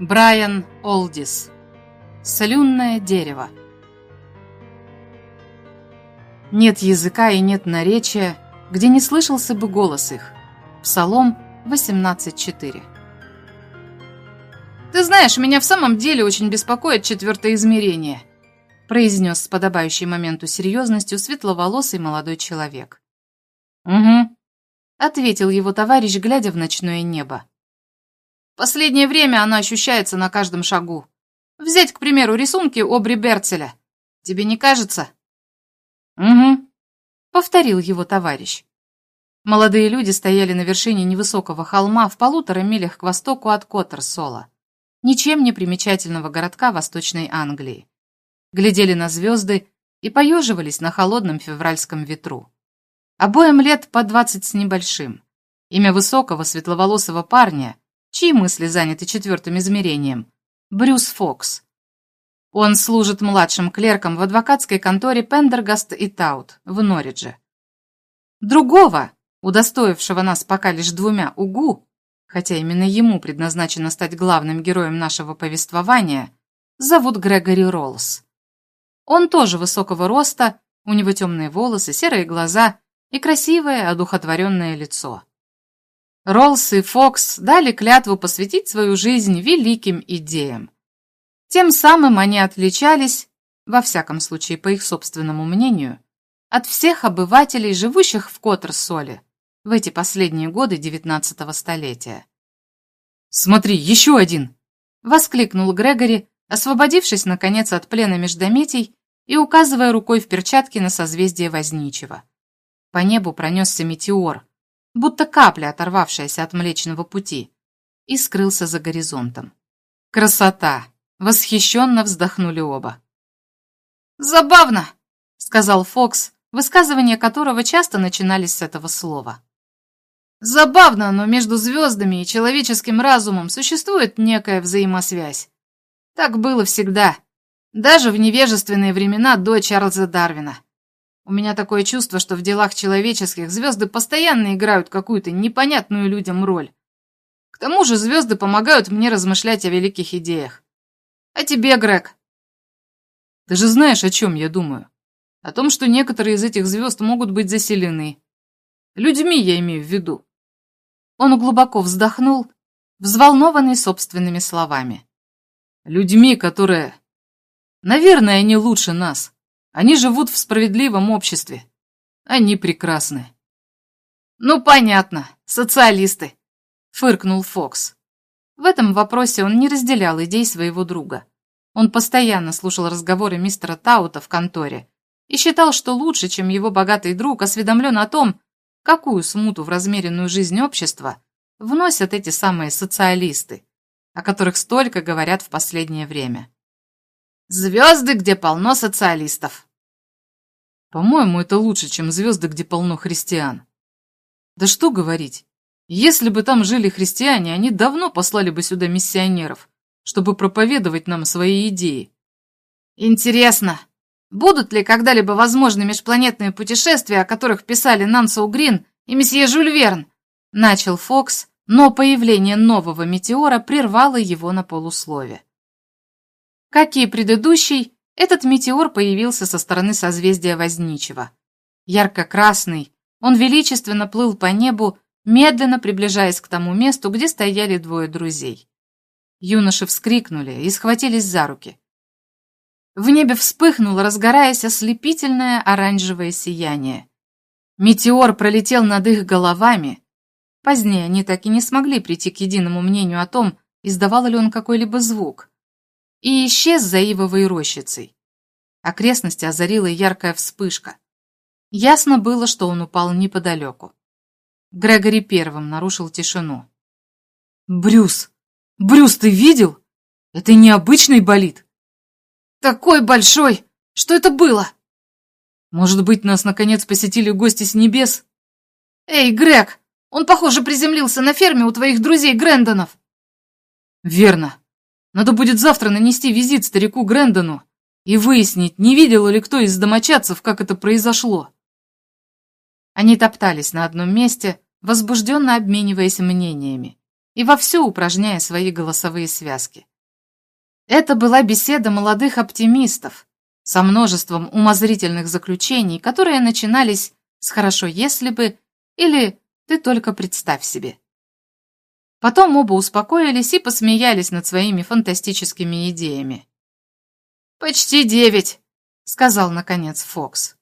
Брайан Олдис. Слюнное дерево. Нет языка и нет наречия, где не слышался бы голос их. Псалом 18.4. «Ты знаешь, меня в самом деле очень беспокоит четвертое измерение», произнес с подобающей моменту серьезностью светловолосый молодой человек. «Угу», ответил его товарищ, глядя в ночное небо. Последнее время она ощущается на каждом шагу. Взять, к примеру, рисунки Обри Берцеля. Тебе не кажется? Угу, повторил его товарищ. Молодые люди стояли на вершине невысокого холма в полутора милях к востоку от Коттерсола, ничем не примечательного городка Восточной Англии. Глядели на звезды и поеживались на холодном февральском ветру. Обоим лет по двадцать с небольшим. Имя высокого светловолосого парня, чьи мысли заняты четвертым измерением, Брюс Фокс. Он служит младшим клерком в адвокатской конторе Пендергаст и Таут в Норридже. Другого, удостоившего нас пока лишь двумя угу, хотя именно ему предназначено стать главным героем нашего повествования, зовут Грегори Роллс. Он тоже высокого роста, у него темные волосы, серые глаза и красивое, одухотворенное лицо. Роллс и Фокс дали клятву посвятить свою жизнь великим идеям. Тем самым они отличались, во всяком случае по их собственному мнению, от всех обывателей, живущих в Коттерсоле в эти последние годы XIX столетия. «Смотри, еще один!» — воскликнул Грегори, освободившись, наконец, от плена междометий и указывая рукой в перчатке на созвездие Возничего. По небу пронесся метеор, будто капля, оторвавшаяся от Млечного Пути, и скрылся за горизонтом. «Красота!» — восхищенно вздохнули оба. «Забавно!» — сказал Фокс, высказывания которого часто начинались с этого слова. «Забавно, но между звездами и человеческим разумом существует некая взаимосвязь. Так было всегда, даже в невежественные времена до Чарльза Дарвина. У меня такое чувство, что в делах человеческих звезды постоянно играют какую-то непонятную людям роль. К тому же звезды помогают мне размышлять о великих идеях. А тебе, Грег? Ты же знаешь, о чем я думаю. О том, что некоторые из этих звезд могут быть заселены. Людьми я имею в виду. Он глубоко вздохнул, взволнованный собственными словами. Людьми, которые... Наверное, они лучше нас. Они живут в справедливом обществе. Они прекрасны. Ну, понятно, социалисты, фыркнул Фокс. В этом вопросе он не разделял идей своего друга. Он постоянно слушал разговоры мистера Таута в конторе и считал, что лучше, чем его богатый друг, осведомлен о том, какую смуту в размеренную жизнь общества вносят эти самые социалисты, о которых столько говорят в последнее время. Звезды, где полно социалистов. По-моему, это лучше, чем звезды, где полно христиан. Да что говорить. Если бы там жили христиане, они давно послали бы сюда миссионеров, чтобы проповедовать нам свои идеи. Интересно, будут ли когда-либо возможны межпланетные путешествия, о которых писали Нансоу Грин и месье Жюль Верн? Начал Фокс, но появление нового метеора прервало его на полуслове. Как и предыдущий, этот метеор появился со стороны созвездия Возничего. Ярко-красный, он величественно плыл по небу, медленно приближаясь к тому месту, где стояли двое друзей. Юноши вскрикнули и схватились за руки. В небе вспыхнуло, разгораясь ослепительное оранжевое сияние. Метеор пролетел над их головами. Позднее они так и не смогли прийти к единому мнению о том, издавал ли он какой-либо звук и исчез за ивовой рощицей. Окрестности озарила яркая вспышка. Ясно было, что он упал неподалеку. Грегори первым нарушил тишину. «Брюс! Брюс, ты видел? Это необычный болид!» «Такой большой! Что это было?» «Может быть, нас наконец посетили гости с небес?» «Эй, Грег! Он, похоже, приземлился на ферме у твоих друзей Грэндонов!» «Верно. Надо будет завтра нанести визит старику Грэндону и выяснить, не видел ли кто из домочадцев, как это произошло. Они топтались на одном месте, возбужденно обмениваясь мнениями. и вовсю упражняя свои голосовые связки. Это была беседа молодых оптимистов со множеством умозрительных заключений, которые начинались с «хорошо, если бы» или «ты только представь себе». Потом оба успокоились и посмеялись над своими фантастическими идеями. «Почти девять», — сказал наконец Фокс.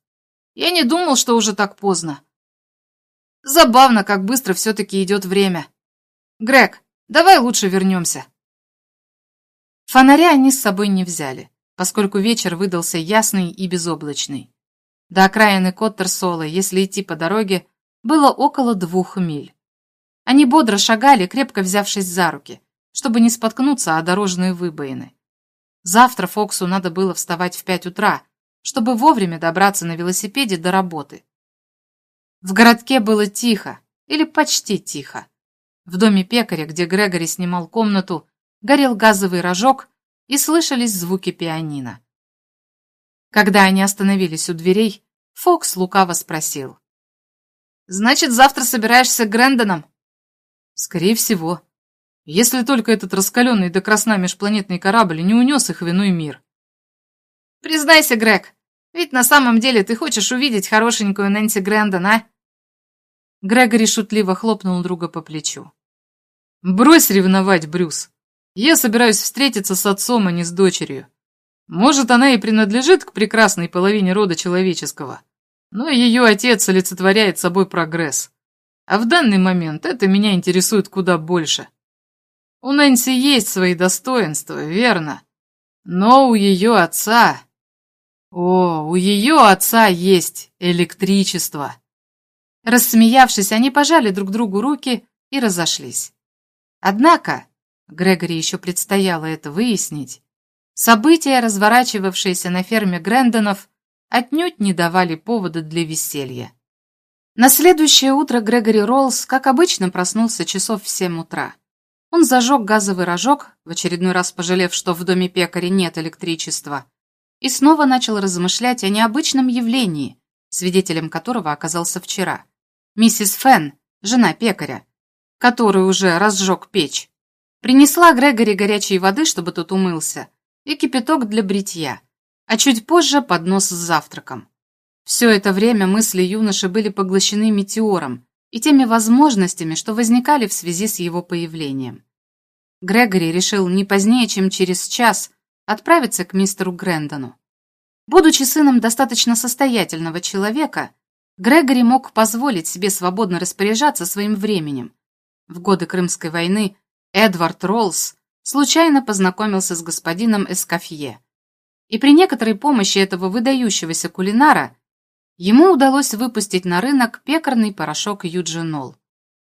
«Я не думал, что уже так поздно. Забавно, как быстро все-таки идет время. Грег, давай лучше вернемся». Фонаря они с собой не взяли, поскольку вечер выдался ясный и безоблачный. До окраины Коттерсола, если идти по дороге, было около двух миль. Они бодро шагали, крепко взявшись за руки, чтобы не споткнуться о дорожные выбоины. Завтра Фоксу надо было вставать в пять утра, чтобы вовремя добраться на велосипеде до работы. В городке было тихо, или почти тихо. В доме пекаря, где Грегори снимал комнату, горел газовый рожок и слышались звуки пианино. Когда они остановились у дверей, Фокс лукаво спросил. «Значит, завтра собираешься к Грэндоном?» «Скорее всего. Если только этот раскаленный до красна межпланетный корабль не унес их в иной мир». «Признайся, Грег, ведь на самом деле ты хочешь увидеть хорошенькую Нэнси Грэндон, а?» Грегори шутливо хлопнул друга по плечу. «Брось ревновать, Брюс. Я собираюсь встретиться с отцом, а не с дочерью. Может, она и принадлежит к прекрасной половине рода человеческого, но ее отец олицетворяет собой прогресс. А в данный момент это меня интересует куда больше. У Нэнси есть свои достоинства, верно? Но у ее отца... О, у ее отца есть электричество. Рассмеявшись, они пожали друг другу руки и разошлись. Однако, Грегори еще предстояло это выяснить, события, разворачивавшиеся на ферме Грэндонов, отнюдь не давали повода для веселья. На следующее утро Грегори Роллс, как обычно, проснулся часов в семь утра. Он зажег газовый рожок, в очередной раз пожалев, что в доме пекаря нет электричества, и снова начал размышлять о необычном явлении, свидетелем которого оказался вчера. Миссис Фен, жена пекаря, который уже разжег печь, Принесла Грегори горячей воды, чтобы тот умылся, и кипяток для бритья, а чуть позже поднос с завтраком. Все это время мысли юноши были поглощены метеором и теми возможностями, что возникали в связи с его появлением. Грегори решил не позднее, чем через час отправиться к мистеру Грэндону. Будучи сыном достаточно состоятельного человека, Грегори мог позволить себе свободно распоряжаться своим временем. В годы Крымской войны Эдвард Роллс случайно познакомился с господином Эскофье. И при некоторой помощи этого выдающегося кулинара ему удалось выпустить на рынок пекарный порошок юджинол,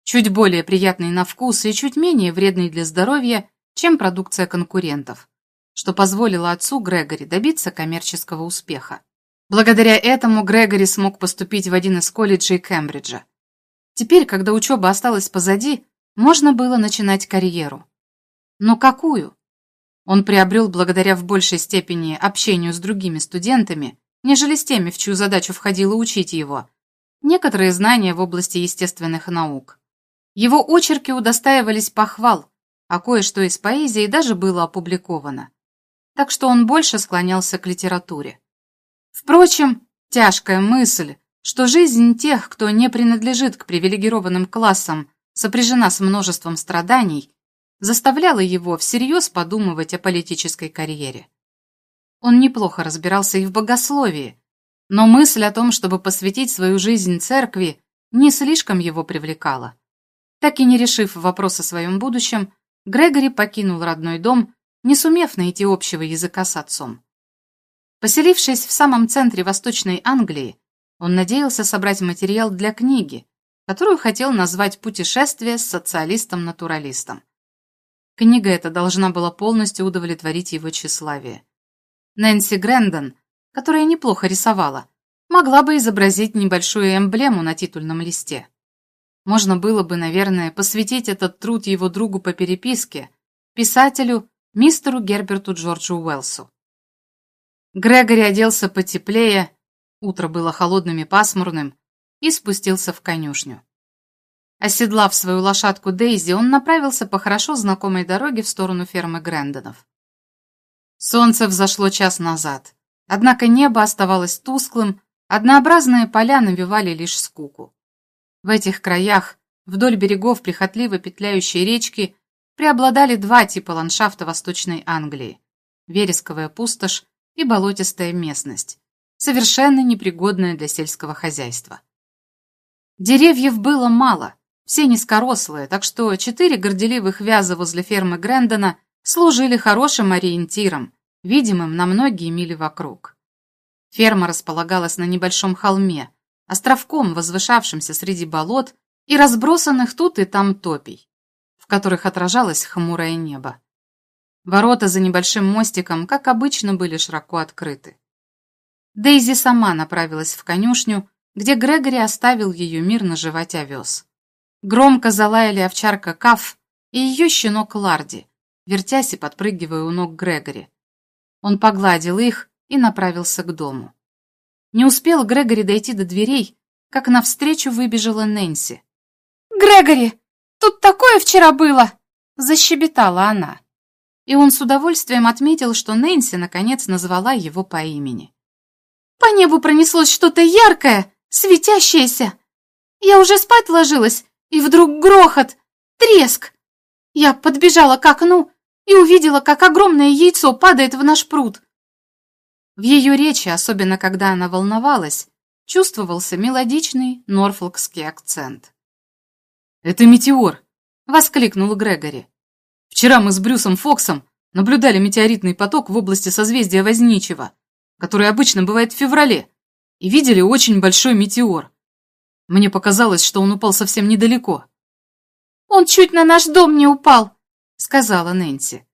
чуть более приятный на вкус и чуть менее вредный для здоровья, чем продукция конкурентов, что позволило отцу Грегори добиться коммерческого успеха. Благодаря этому Грегори смог поступить в один из колледжей Кембриджа. Теперь, когда учеба осталась позади, можно было начинать карьеру. Но какую? Он приобрел благодаря в большей степени общению с другими студентами, нежели с теми, в чью задачу входило учить его, некоторые знания в области естественных наук. Его очерки удостаивались похвал, а кое-что из поэзии даже было опубликовано. Так что он больше склонялся к литературе. Впрочем, тяжкая мысль, что жизнь тех, кто не принадлежит к привилегированным классам, сопряжена с множеством страданий, заставляла его всерьез подумывать о политической карьере. Он неплохо разбирался и в богословии, но мысль о том, чтобы посвятить свою жизнь церкви, не слишком его привлекала. Так и не решив вопрос о своем будущем, Грегори покинул родной дом, не сумев найти общего языка с отцом. Поселившись в самом центре Восточной Англии, он надеялся собрать материал для книги, которую хотел назвать «Путешествие с социалистом-натуралистом». Книга эта должна была полностью удовлетворить его тщеславие. Нэнси Грэндон, которая неплохо рисовала, могла бы изобразить небольшую эмблему на титульном листе. Можно было бы, наверное, посвятить этот труд его другу по переписке, писателю мистеру Герберту Джорджу Уэлсу. Грегори оделся потеплее, утро было холодным и пасмурным, и спустился в конюшню. Оседлав свою лошадку Дейзи, он направился по хорошо знакомой дороге в сторону фермы Грэндонов. Солнце взошло час назад, однако небо оставалось тусклым, однообразные поля навевали лишь скуку. В этих краях, вдоль берегов прихотливо петляющей речки, преобладали два типа ландшафта Восточной Англии – вересковая пустошь и болотистая местность, совершенно непригодная для сельского хозяйства. Деревьев было мало, все низкорослые, так что четыре горделивых вяза возле фермы Грэндона служили хорошим ориентиром, видимым на многие мили вокруг. Ферма располагалась на небольшом холме, островком, возвышавшимся среди болот и разбросанных тут и там топий, в которых отражалось хмурое небо. Ворота за небольшим мостиком, как обычно, были широко открыты. Дейзи сама направилась в конюшню, где Грегори оставил ее мирно жевать овес. Громко залаяли овчарка Каф и ее щенок Ларди, вертясь и подпрыгивая у ног Грегори. Он погладил их и направился к дому. Не успел Грегори дойти до дверей, как навстречу выбежала Нэнси. «Грегори, тут такое вчера было!» – защебетала она. И он с удовольствием отметил, что Нэнси наконец назвала его по имени. «По небу пронеслось что-то яркое, светящееся. Я уже спать ложилась, и вдруг грохот, треск. Я подбежала к окну и увидела, как огромное яйцо падает в наш пруд. В ее речи, особенно когда она волновалась, чувствовался мелодичный норфолкский акцент. «Это метеор!» — воскликнул Грегори. «Вчера мы с Брюсом Фоксом наблюдали метеоритный поток в области созвездия Возничего, который обычно бывает в феврале, и видели очень большой метеор. Мне показалось, что он упал совсем недалеко». «Он чуть на наш дом не упал», — сказала Нэнси.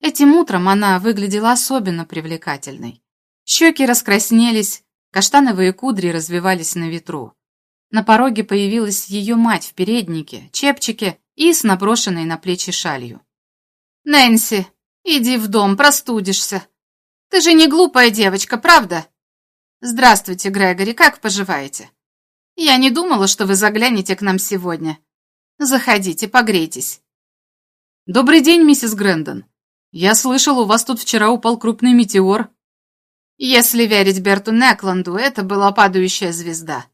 Этим утром она выглядела особенно привлекательной. Щеки раскраснелись, каштановые кудри развивались на ветру. На пороге появилась ее мать в переднике, чепчике и с наброшенной на плечи шалью. «Нэнси, иди в дом, простудишься. Ты же не глупая девочка, правда?» «Здравствуйте, Грегори, как поживаете?» «Я не думала, что вы заглянете к нам сегодня. Заходите, погрейтесь». «Добрый день, миссис Грэндон. Я слышал, у вас тут вчера упал крупный метеор». Если верить Берту Некланду, это была падающая звезда.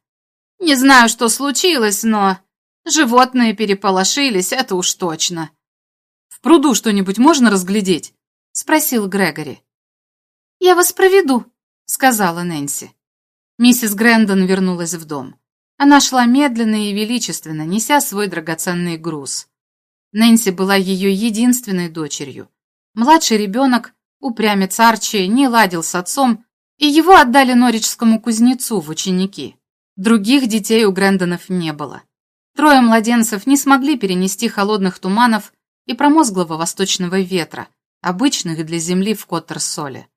Не знаю, что случилось, но... Животные переполошились, это уж точно. «В пруду что-нибудь можно разглядеть?» — спросил Грегори. «Я вас проведу», — сказала Нэнси. Миссис Грэндон вернулась в дом. Она шла медленно и величественно, неся свой драгоценный груз. Нэнси была ее единственной дочерью. Младший ребенок Упрямец Арчи не ладил с отцом, и его отдали норичскому кузнецу в ученики. Других детей у Грэндонов не было. Трое младенцев не смогли перенести холодных туманов и промозглого восточного ветра, обычных для земли в Коттерсоле.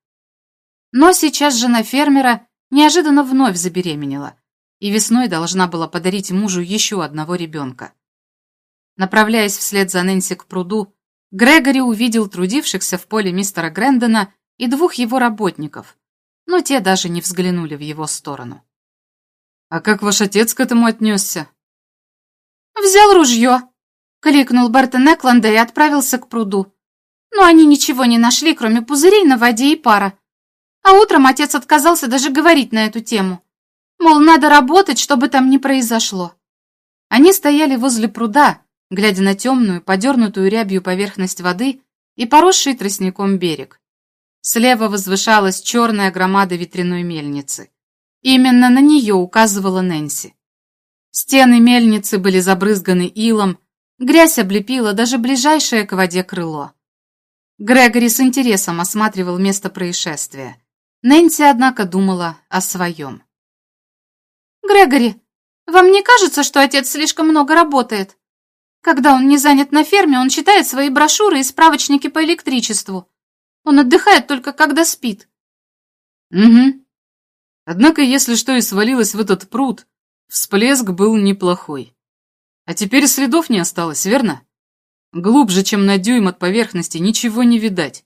Но сейчас жена фермера неожиданно вновь забеременела и весной должна была подарить мужу еще одного ребенка. Направляясь вслед за Нэнси к пруду, Грегори увидел трудившихся в поле мистера Грэндона и двух его работников, но те даже не взглянули в его сторону. «А как ваш отец к этому отнесся?» «Взял ружье», — кликнул Бертон Экланда и отправился к пруду. Но они ничего не нашли, кроме пузырей на воде и пара. А утром отец отказался даже говорить на эту тему. Мол, надо работать, чтобы там не произошло. Они стояли возле пруда, глядя на темную, подернутую рябью поверхность воды и поросший тростником берег. Слева возвышалась черная громада ветряной мельницы. Именно на нее указывала Нэнси. Стены мельницы были забрызганы илом, грязь облепила даже ближайшее к воде крыло. Грегори с интересом осматривал место происшествия. Нэнси, однако, думала о своем. «Грегори, вам не кажется, что отец слишком много работает?» Когда он не занят на ферме, он читает свои брошюры и справочники по электричеству. Он отдыхает только когда спит. Угу. Однако, если что и свалилось в этот пруд, всплеск был неплохой. А теперь следов не осталось, верно? Глубже, чем на дюйм от поверхности, ничего не видать.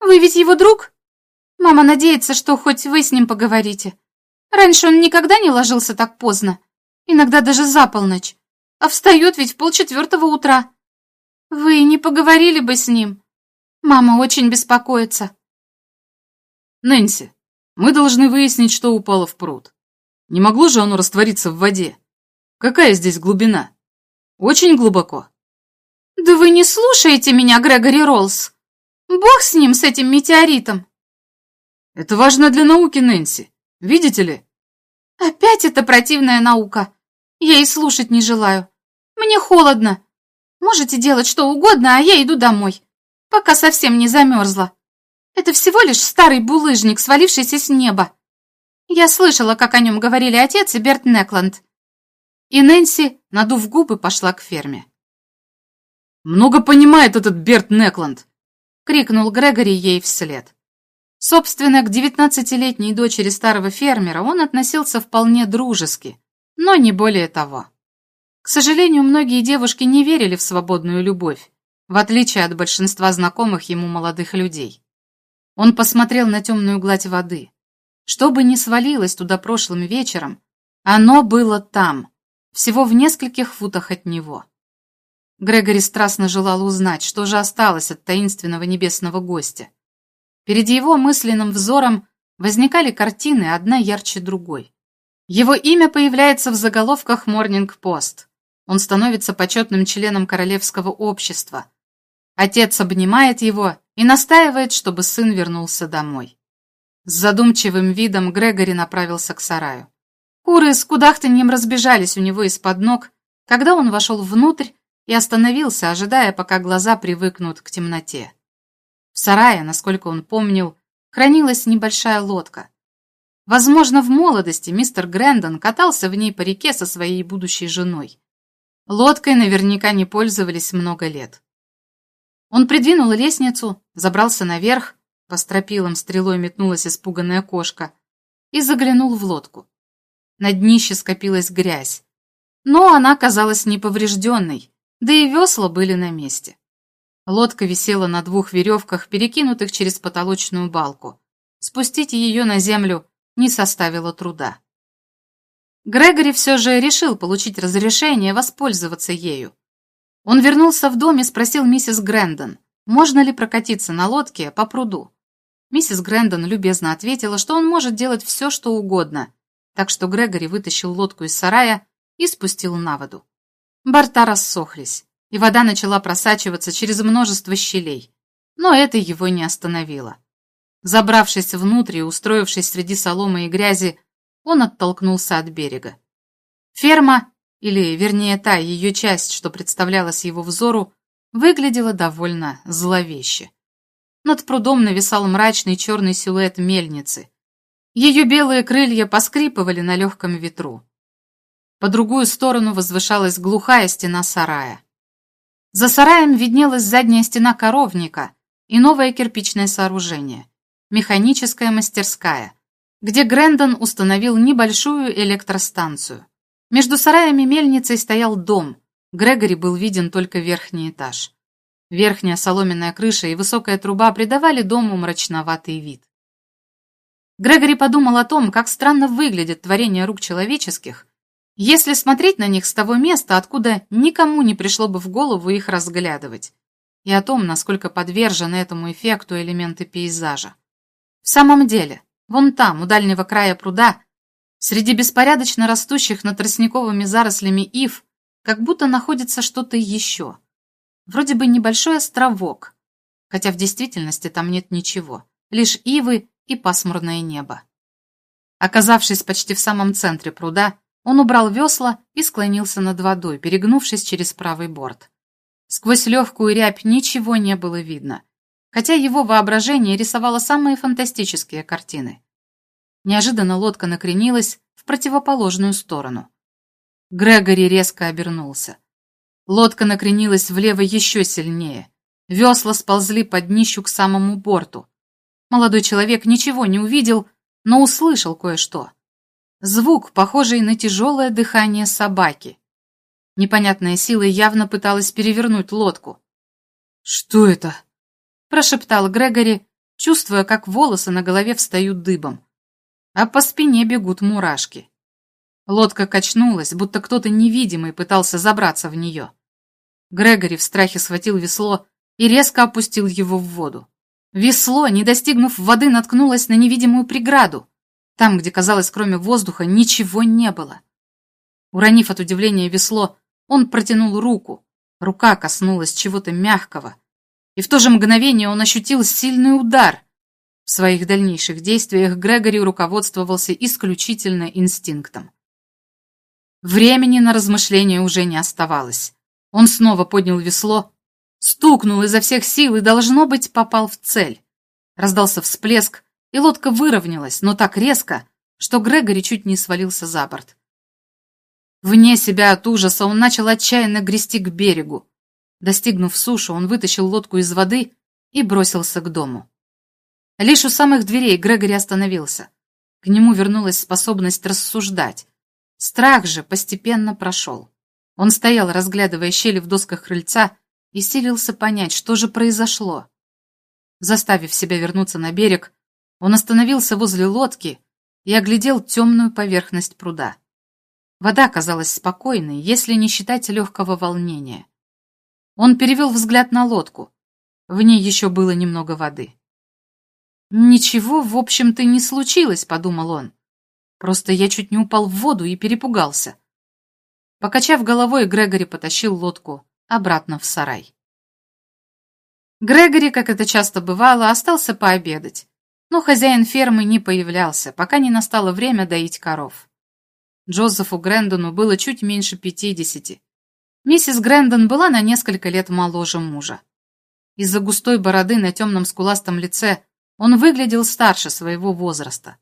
Вы ведь его друг? Мама надеется, что хоть вы с ним поговорите. Раньше он никогда не ложился так поздно, иногда даже за полночь. А встает ведь в полчетвертого утра. Вы не поговорили бы с ним? Мама очень беспокоится. Нэнси, мы должны выяснить, что упало в пруд. Не могло же оно раствориться в воде? Какая здесь глубина? Очень глубоко. Да вы не слушаете меня, Грегори Роллс. Бог с ним, с этим метеоритом. Это важно для науки, Нэнси. Видите ли? Опять эта противная наука. Я и слушать не желаю. Мне холодно. Можете делать что угодно, а я иду домой, пока совсем не замерзла. Это всего лишь старый булыжник, свалившийся с неба. Я слышала, как о нем говорили отец и Берт Некланд. И Нэнси, надув губы, пошла к ферме. «Много понимает этот Берт Некланд!» — крикнул Грегори ей вслед. Собственно, к девятнадцатилетней дочери старого фермера он относился вполне дружески, но не более того. К сожалению, многие девушки не верили в свободную любовь, в отличие от большинства знакомых ему молодых людей. Он посмотрел на темную гладь воды. Что бы ни свалилось туда прошлым вечером, оно было там, всего в нескольких футах от него. Грегори страстно желал узнать, что же осталось от таинственного небесного гостя. Перед его мысленным взором возникали картины, одна ярче другой. Его имя появляется в заголовках Morning Post. Он становится почетным членом королевского общества. Отец обнимает его и настаивает, чтобы сын вернулся домой. С задумчивым видом Грегори направился к сараю. Куры с кудахтаньем разбежались у него из-под ног, когда он вошел внутрь и остановился, ожидая, пока глаза привыкнут к темноте. В сарае, насколько он помнил, хранилась небольшая лодка. Возможно, в молодости мистер Грэндон катался в ней по реке со своей будущей женой. Лодкой наверняка не пользовались много лет. Он придвинул лестницу, забрался наверх, по стропилам стрелой метнулась испуганная кошка, и заглянул в лодку. На днище скопилась грязь, но она казалась неповрежденной, да и весла были на месте. Лодка висела на двух веревках, перекинутых через потолочную балку. Спустить ее на землю не составило труда. Грегори все же решил получить разрешение воспользоваться ею. Он вернулся в дом и спросил миссис Грэндон, можно ли прокатиться на лодке по пруду. Миссис Грэндон любезно ответила, что он может делать все, что угодно, так что Грегори вытащил лодку из сарая и спустил на воду. Борта рассохлись, и вода начала просачиваться через множество щелей, но это его не остановило. Забравшись внутрь и устроившись среди соломы и грязи, он оттолкнулся от берега. Ферма, или, вернее, та ее часть, что представлялась его взору, выглядела довольно зловеще. Над прудом нависал мрачный черный силуэт мельницы. Ее белые крылья поскрипывали на легком ветру. По другую сторону возвышалась глухая стена сарая. За сараем виднелась задняя стена коровника и новое кирпичное сооружение – механическая мастерская, где Грэндон установил небольшую электростанцию. Между сараями мельницей стоял дом. Грегори был виден только верхний этаж. Верхняя соломенная крыша и высокая труба придавали дому мрачноватый вид. Грегори подумал о том, как странно выглядят творения рук человеческих, если смотреть на них с того места, откуда никому не пришло бы в голову их разглядывать, и о том, насколько подвержены этому эффекту элементы пейзажа. В самом деле, Вон там, у дальнего края пруда, среди беспорядочно растущих над тростниковыми зарослями ив, как будто находится что-то еще. Вроде бы небольшой островок, хотя в действительности там нет ничего, лишь ивы и пасмурное небо. Оказавшись почти в самом центре пруда, он убрал весла и склонился над водой, перегнувшись через правый борт. Сквозь легкую рябь ничего не было видно, хотя его воображение рисовало самые фантастические картины. Неожиданно лодка накренилась в противоположную сторону. Грегори резко обернулся. Лодка накренилась влево еще сильнее. Весла сползли под днищу к самому борту. Молодой человек ничего не увидел, но услышал кое-что. Звук, похожий на тяжелое дыхание собаки. Непонятная сила явно пыталась перевернуть лодку. «Что это?» Прошептал Грегори, чувствуя, как волосы на голове встают дыбом, а по спине бегут мурашки. Лодка качнулась, будто кто-то невидимый пытался забраться в нее. Грегори в страхе схватил весло и резко опустил его в воду. Весло, не достигнув воды, наткнулось на невидимую преграду. Там, где, казалось, кроме воздуха, ничего не было. Уронив от удивления весло, он протянул руку. Рука коснулась чего-то мягкого. И в то же мгновение он ощутил сильный удар. В своих дальнейших действиях Грегори руководствовался исключительно инстинктом. Времени на размышления уже не оставалось. Он снова поднял весло, стукнул изо всех сил и, должно быть, попал в цель. Раздался всплеск, и лодка выровнялась, но так резко, что Грегори чуть не свалился за борт. Вне себя от ужаса он начал отчаянно грести к берегу. Достигнув суши, он вытащил лодку из воды и бросился к дому. Лишь у самых дверей Грегори остановился. К нему вернулась способность рассуждать. Страх же постепенно прошел. Он стоял, разглядывая щели в досках крыльца, и силился понять, что же произошло. Заставив себя вернуться на берег, он остановился возле лодки и оглядел темную поверхность пруда. Вода казалась спокойной, если не считать легкого волнения. Он перевел взгляд на лодку. В ней еще было немного воды. «Ничего, в общем-то, не случилось», — подумал он. «Просто я чуть не упал в воду и перепугался». Покачав головой, Грегори потащил лодку обратно в сарай. Грегори, как это часто бывало, остался пообедать, но хозяин фермы не появлялся, пока не настало время доить коров. Джозефу Грэндону было чуть меньше пятидесяти. Миссис Грэндон была на несколько лет моложе мужа. Из-за густой бороды на темном скуластом лице он выглядел старше своего возраста.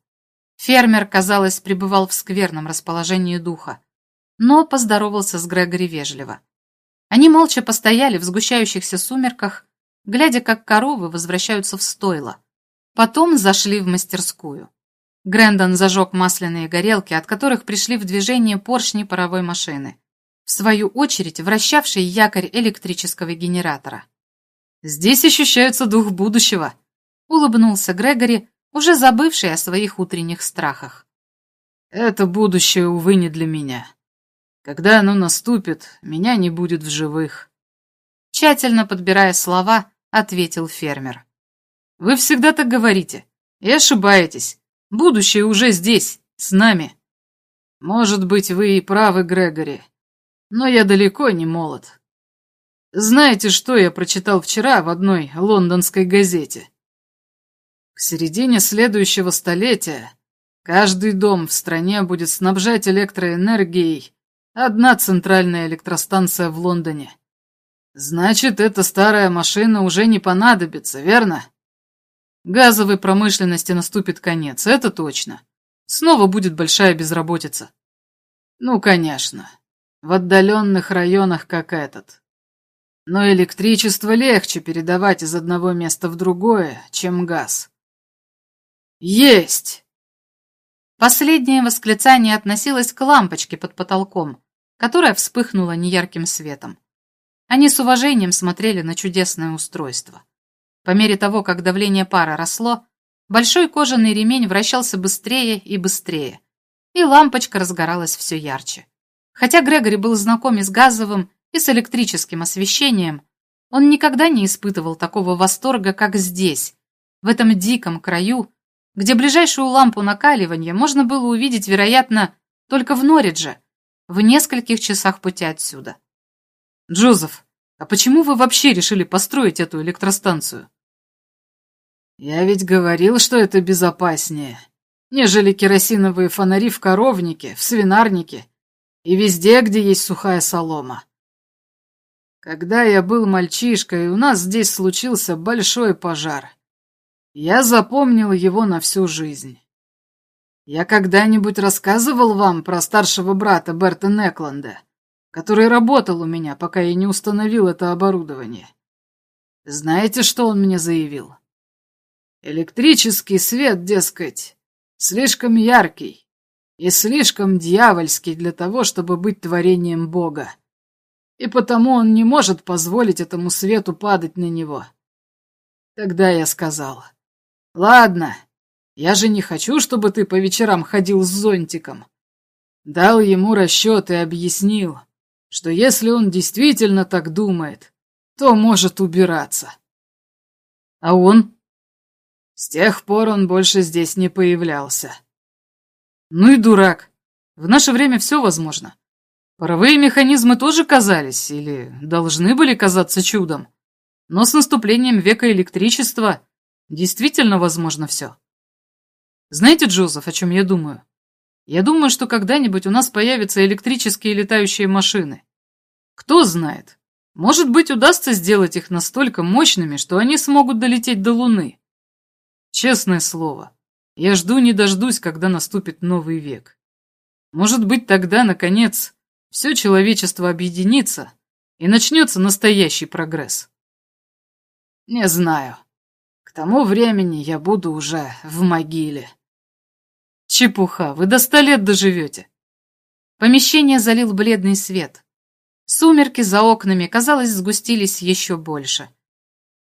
Фермер, казалось, пребывал в скверном расположении духа, но поздоровался с Грегори вежливо. Они молча постояли в сгущающихся сумерках, глядя, как коровы возвращаются в стойло. Потом зашли в мастерскую. Грэндон зажег масляные горелки, от которых пришли в движение поршни паровой машины, в свою очередь вращавший якорь электрического генератора. «Здесь ощущается дух будущего», — улыбнулся Грегори, уже забывший о своих утренних страхах. «Это будущее, увы, не для меня. Когда оно наступит, меня не будет в живых». Тщательно подбирая слова, ответил фермер. «Вы всегда так говорите и ошибаетесь. Будущее уже здесь, с нами. Может быть, вы и правы, Грегори, но я далеко не молод. Знаете, что я прочитал вчера в одной лондонской газете? К середине следующего столетия каждый дом в стране будет снабжать электроэнергией одна центральная электростанция в Лондоне. Значит, эта старая машина уже не понадобится, верно? Газовой промышленности наступит конец, это точно. Снова будет большая безработица. Ну, конечно, в отдаленных районах, как этот. Но электричество легче передавать из одного места в другое, чем газ. Есть! Последнее восклицание относилось к лампочке под потолком, которая вспыхнула неярким светом. Они с уважением смотрели на чудесное устройство. По мере того, как давление пара росло, большой кожаный ремень вращался быстрее и быстрее, и лампочка разгоралась все ярче. Хотя Грегори был знаком и с газовым, и с электрическим освещением, он никогда не испытывал такого восторга, как здесь, в этом диком краю, где ближайшую лампу накаливания можно было увидеть, вероятно, только в Норридже, в нескольких часах пути отсюда. «Джозеф, а почему вы вообще решили построить эту электростанцию?» Я ведь говорил, что это безопаснее, нежели керосиновые фонари в коровнике, в свинарнике и везде, где есть сухая солома. Когда я был мальчишкой, у нас здесь случился большой пожар. Я запомнил его на всю жизнь. Я когда-нибудь рассказывал вам про старшего брата Берта Некланда, который работал у меня, пока я не установил это оборудование. Знаете, что он мне заявил? Электрический свет, дескать, слишком яркий и слишком дьявольский для того, чтобы быть творением Бога. И потому он не может позволить этому свету падать на него. Тогда я сказал, ладно, я же не хочу, чтобы ты по вечерам ходил с зонтиком. Дал ему расчет и объяснил, что если он действительно так думает, то может убираться. А он? С тех пор он больше здесь не появлялся. Ну и дурак. В наше время все возможно. Паровые механизмы тоже казались, или должны были казаться чудом. Но с наступлением века электричества действительно возможно все. Знаете, Джозеф, о чем я думаю? Я думаю, что когда-нибудь у нас появятся электрические летающие машины. Кто знает, может быть, удастся сделать их настолько мощными, что они смогут долететь до Луны. Честное слово, я жду не дождусь, когда наступит новый век. Может быть, тогда, наконец, все человечество объединится, и начнется настоящий прогресс. Не знаю. К тому времени я буду уже в могиле. Чепуха, вы до ста лет доживете. Помещение залил бледный свет. Сумерки за окнами, казалось, сгустились еще больше.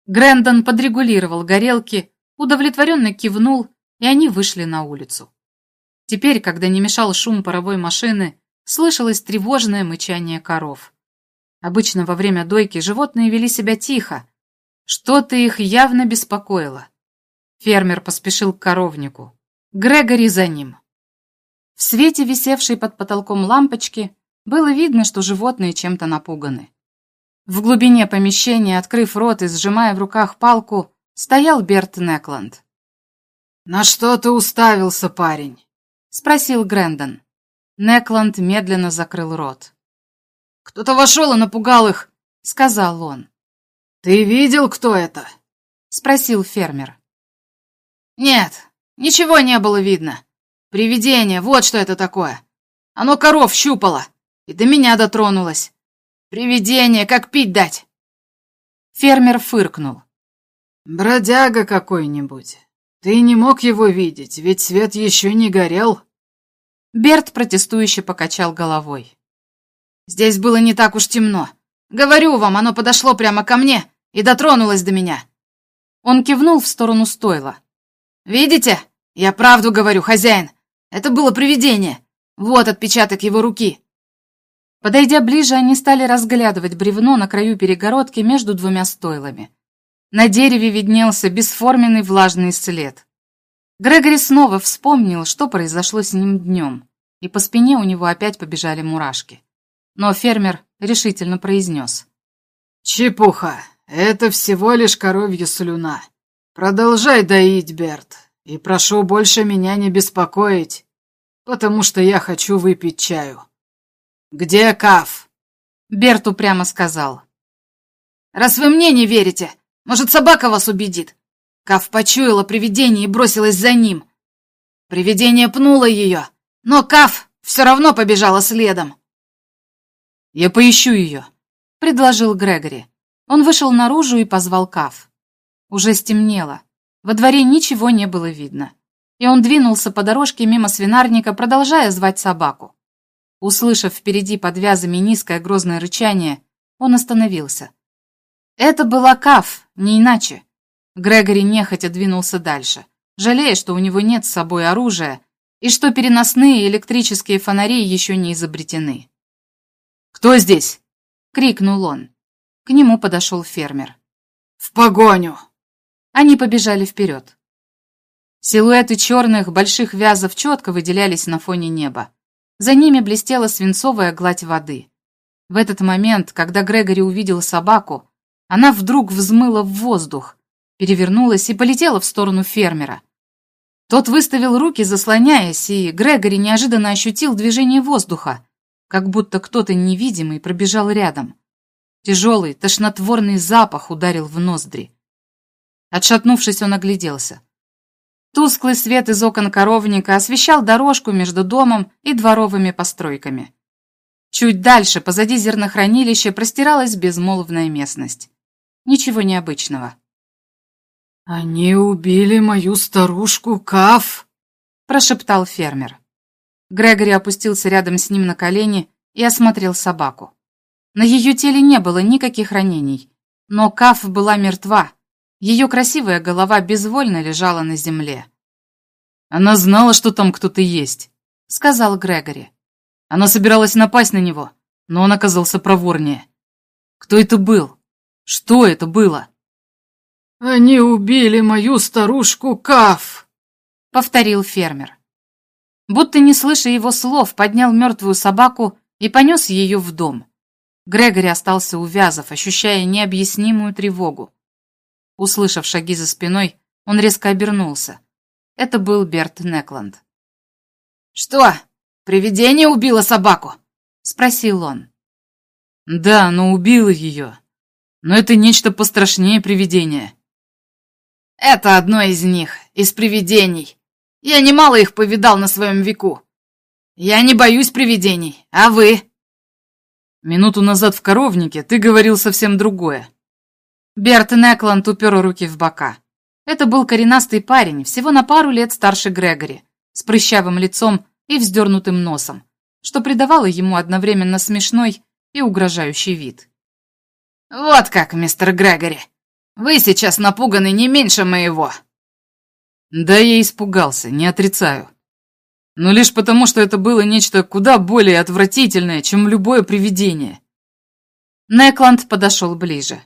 Грэндон подрегулировал горелки, удовлетворенно кивнул, и они вышли на улицу. Теперь, когда не мешал шум паровой машины, слышалось тревожное мычание коров. Обычно во время дойки животные вели себя тихо. Что-то их явно беспокоило. Фермер поспешил к коровнику. Грегори за ним. В свете, висевшей под потолком лампочки, было видно, что животные чем-то напуганы. В глубине помещения, открыв рот и сжимая в руках палку, стоял Берт Некланд. «На что ты уставился, парень?» — спросил Грэндон. Некланд медленно закрыл рот. «Кто-то вошел и напугал их», — сказал он. «Ты видел, кто это?» — спросил фермер. «Нет, Ничего не было видно. Привидение, вот что это такое. Оно коров щупало и до меня дотронулось. Привидение, как пить дать. Фермер фыркнул. Бродяга какой-нибудь. Ты не мог его видеть, ведь свет еще не горел. Берт протестующе покачал головой. Здесь было не так уж темно. Говорю вам, оно подошло прямо ко мне и дотронулось до меня. Он кивнул в сторону стойла. «Видите? Я правду говорю, хозяин. Это было привидение. Вот отпечаток его руки». Подойдя ближе, они стали разглядывать бревно на краю перегородки между двумя стойлами. На дереве виднелся бесформенный влажный след. Грегори снова вспомнил, что произошло с ним днем, и по спине у него опять побежали мурашки. Но фермер решительно произнес. «Чепуха! Это всего лишь коровья слюна. Продолжай доить, Берт, и прошу больше меня не беспокоить, потому что я хочу выпить чаю. Где Каф? Берт упрямо сказал. Раз вы мне не верите, может, собака вас убедит? Каф почуяла привидение и бросилась за ним. Привидение пнуло ее, но Каф все равно побежала следом. «Я поищу ее», — предложил Грегори. Он вышел наружу и позвал Каф. Уже стемнело. Во дворе ничего не было видно. И он двинулся по дорожке мимо свинарника, продолжая звать собаку. Услышав впереди под вязами низкое грозное рычание, он остановился. Это была Каф, не иначе. Грегори нехотя двинулся дальше, жалея, что у него нет с собой оружия и что переносные электрические фонари еще не изобретены. «Кто здесь?» — крикнул он. К нему подошел фермер. «В погоню!» Они побежали вперед. Силуэты черных больших вязов четко выделялись на фоне неба. За ними блестела свинцовая гладь воды. В этот момент, когда Грегори увидел собаку, она вдруг взмыла в воздух, перевернулась и полетела в сторону фермера. Тот выставил руки, заслоняясь, и Грегори неожиданно ощутил движение воздуха, как будто кто-то невидимый пробежал рядом. Тяжелый, тошнотворный запах ударил в ноздри. Отшатнувшись, он огляделся. Тусклый свет из окон коровника освещал дорожку между домом и дворовыми постройками. Чуть дальше, позади зернохранилища, простиралась безмолвная местность. Ничего необычного. «Они убили мою старушку Каф!» – прошептал фермер. Грегори опустился рядом с ним на колени и осмотрел собаку. На ее теле не было никаких ранений, но Каф была мертва, ее красивая голова безвольно лежала на земле. «Она знала, что там кто-то есть», — сказал Грегори. Она собиралась напасть на него, но он оказался проворнее. Кто это был? Что это было? «Они убили мою старушку Каф», — повторил фермер. Будто не слыша его слов, поднял мертвую собаку и понес ее в дом. Грегори остался у вязов, ощущая необъяснимую тревогу. Услышав шаги за спиной, он резко обернулся. Это был Берт Некланд. «Что, привидение убило собаку?» — спросил он. «Да, но убило ее. Но это нечто пострашнее привидения». «Это одно из них, из привидений. Я немало их повидал на своем веку. Я не боюсь привидений, а вы?» Минуту назад в коровнике ты говорил совсем другое. Берт Некланд упер руки в бока. Это был коренастый парень, всего на пару лет старше Грегори, с прыщавым лицом и вздернутым носом, что придавало ему одновременно смешной и угрожающий вид. «Вот как, мистер Грегори, вы сейчас напуганы не меньше моего». Да, я испугался, не отрицаю. Но лишь потому, что это было нечто куда более отвратительное, чем любое привидение. Некланд подошел ближе.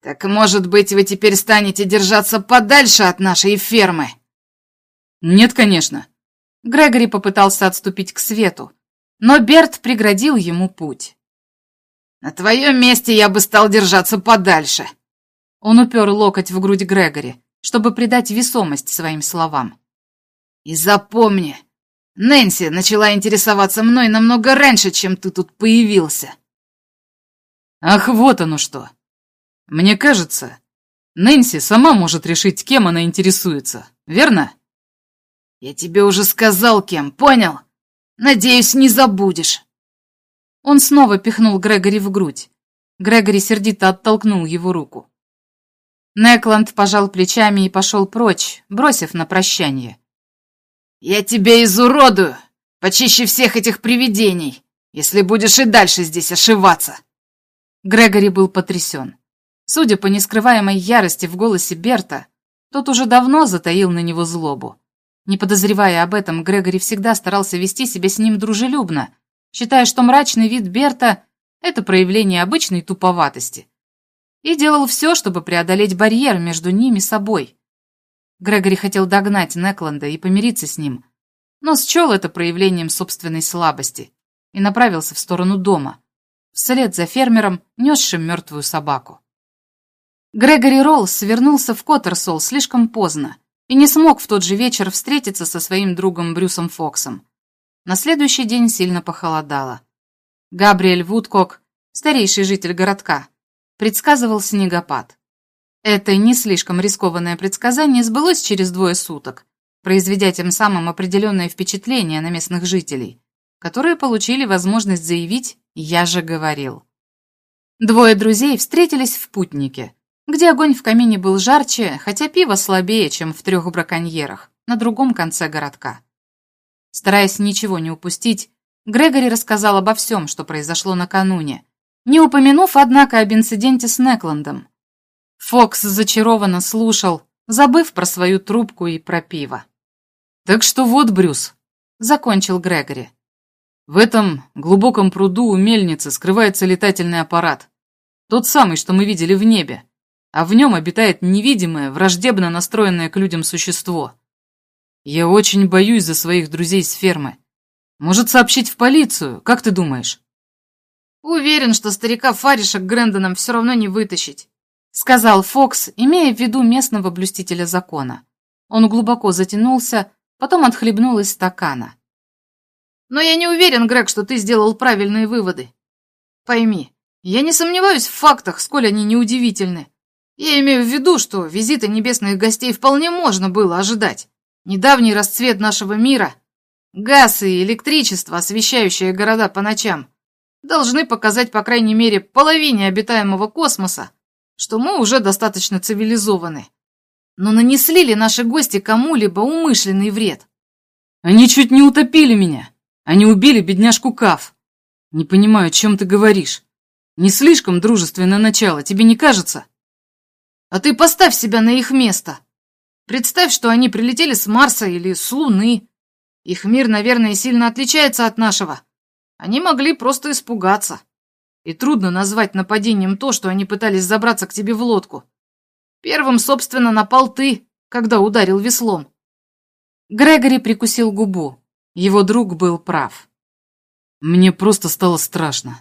«Так, может быть, вы теперь станете держаться подальше от нашей фермы?» «Нет, конечно». Грегори попытался отступить к свету, но Берт преградил ему путь. «На твоем месте я бы стал держаться подальше». Он упер локоть в грудь Грегори, чтобы придать весомость своим словам. «И запомни, Нэнси начала интересоваться мной намного раньше, чем ты тут появился». «Ах, вот оно что!» Мне кажется, Нэнси сама может решить, кем она интересуется, верно? Я тебе уже сказал, кем, понял? Надеюсь, не забудешь. Он снова пихнул Грегори в грудь. Грегори сердито оттолкнул его руку. Некланд пожал плечами и пошел прочь, бросив на прощание. «Я тебя изуродую, почище всех этих привидений, если будешь и дальше здесь ошиваться!» Грегори был потрясен. Судя по нескрываемой ярости в голосе Берта, тот уже давно затаил на него злобу. Не подозревая об этом, Грегори всегда старался вести себя с ним дружелюбно, считая, что мрачный вид Берта — это проявление обычной туповатости. И делал все, чтобы преодолеть барьер между ними собой. Грегори хотел догнать Некланда и помириться с ним, но счел это проявлением собственной слабости и направился в сторону дома, вслед за фермером, несшим мертвую собаку. Грегори Роллс вернулся в Коттерсол слишком поздно и не смог в тот же вечер встретиться со своим другом Брюсом Фоксом. На следующий день сильно похолодало. Габриэль Вудкок, старейший житель городка, предсказывал снегопад. Это не слишком рискованное предсказание сбылось через двое суток, произведя тем самым определенное впечатление на местных жителей, которые получили возможность заявить «я же говорил». Двое друзей встретились в путнике, где огонь в камине был жарче, хотя пиво слабее, чем в трех браконьерах, на другом конце городка. Стараясь ничего не упустить, Грегори рассказал обо всем, что произошло накануне, не упомянув, однако, об инциденте с Некландом. Фокс зачарованно слушал, забыв про свою трубку и про пиво. «Так что вот, Брюс», — закончил Грегори. «В этом глубоком пруду у мельницы скрывается летательный аппарат. Тот самый, что мы видели в небе а в нем обитает невидимое, враждебно настроенное к людям существо. Я очень боюсь за своих друзей с фермы. Может, сообщить в полицию, как ты думаешь? Уверен, что старика Фариша к Грэндонам все равно не вытащить, сказал Фокс, имея в виду местного блюстителя закона. Он глубоко затянулся, потом отхлебнул из стакана. Но я не уверен, Грег, что ты сделал правильные выводы. Пойми, я не сомневаюсь в фактах, сколь они неудивительны. Я имею в виду, что визита небесных гостей вполне можно было ожидать. Недавний расцвет нашего мира, газ и электричество, освещающие города по ночам, должны показать, по крайней мере, половине обитаемого космоса, что мы уже достаточно цивилизованы. Но нанесли ли наши гости кому-либо умышленный вред? Они чуть не утопили меня. Они убили бедняжку Каф. Не понимаю, о чем ты говоришь. Не слишком дружественное начало, тебе не кажется? А ты поставь себя на их место. Представь, что они прилетели с Марса или с Луны. Их мир, наверное, сильно отличается от нашего. Они могли просто испугаться. И трудно назвать нападением то, что они пытались забраться к тебе в лодку. Первым, собственно, напал ты, когда ударил веслом. Грегори прикусил губу. Его друг был прав. Мне просто стало страшно.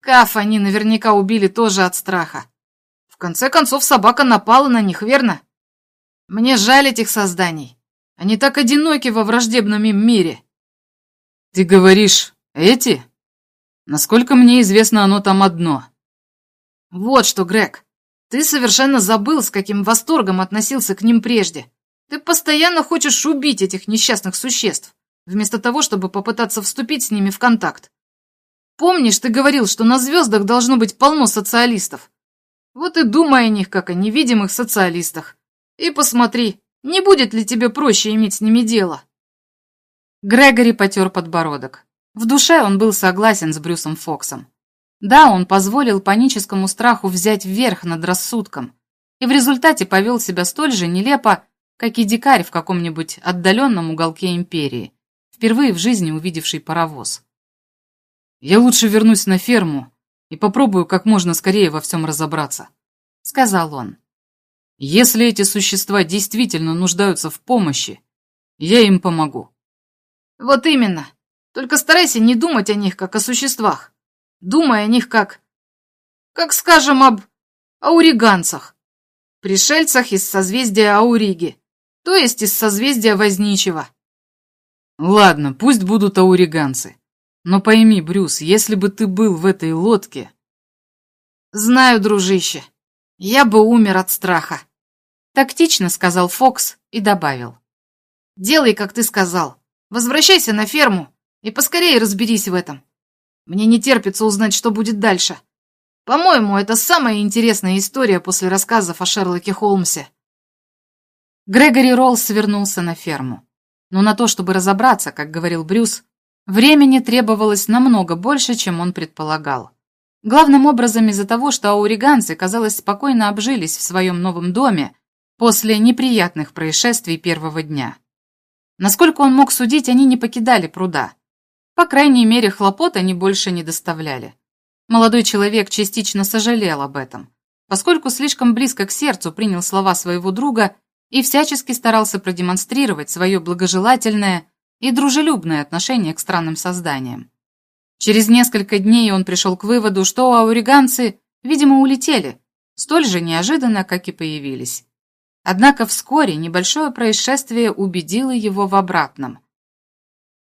Каф они наверняка убили тоже от страха. В конце концов, собака напала на них, верно? Мне жаль этих созданий. Они так одиноки во враждебном им мире. Ты говоришь, эти? Насколько мне известно, оно там одно. Вот что, Грег, ты совершенно забыл, с каким восторгом относился к ним прежде. Ты постоянно хочешь убить этих несчастных существ, вместо того, чтобы попытаться вступить с ними в контакт. Помнишь, ты говорил, что на звездах должно быть полно социалистов? Вот и думай о них, как о невидимых социалистах. И посмотри, не будет ли тебе проще иметь с ними дело?» Грегори потер подбородок. В душе он был согласен с Брюсом Фоксом. Да, он позволил паническому страху взять верх над рассудком, и в результате повел себя столь же нелепо, как и дикарь в каком-нибудь отдаленном уголке империи, впервые в жизни увидевший паровоз. «Я лучше вернусь на ферму и попробую как можно скорее во всем разобраться», — сказал он. Если эти существа действительно нуждаются в помощи, я им помогу. Вот именно. Только старайся не думать о них, как о существах. Думай о них как... Как, скажем, об ауриганцах. Пришельцах из созвездия Ауриги. То есть из созвездия Возничего. Ладно, пусть будут ауриганцы. Но пойми, Брюс, если бы ты был в этой лодке... Знаю, дружище. Я бы умер от страха. Тактично сказал Фокс и добавил. Делай, как ты сказал. Возвращайся на ферму и поскорее разберись в этом. Мне не терпится узнать, что будет дальше. По-моему, это самая интересная история после рассказов о Шерлоке Холмсе. Грегори Роллс вернулся на ферму. Но на то, чтобы разобраться, как говорил Брюс, времени требовалось намного больше, чем он предполагал. Главным образом из-за того, что ауриганцы, казалось, спокойно обжились в своем новом доме после неприятных происшествий первого дня. Насколько он мог судить, они не покидали пруда. По крайней мере, хлопот они больше не доставляли. Молодой человек частично сожалел об этом, поскольку слишком близко к сердцу принял слова своего друга и всячески старался продемонстрировать свое благожелательное и дружелюбное отношение к странным созданиям. Через несколько дней он пришел к выводу, что ауриганцы, видимо, улетели, столь же неожиданно, как и появились. Однако вскоре небольшое происшествие убедило его в обратном.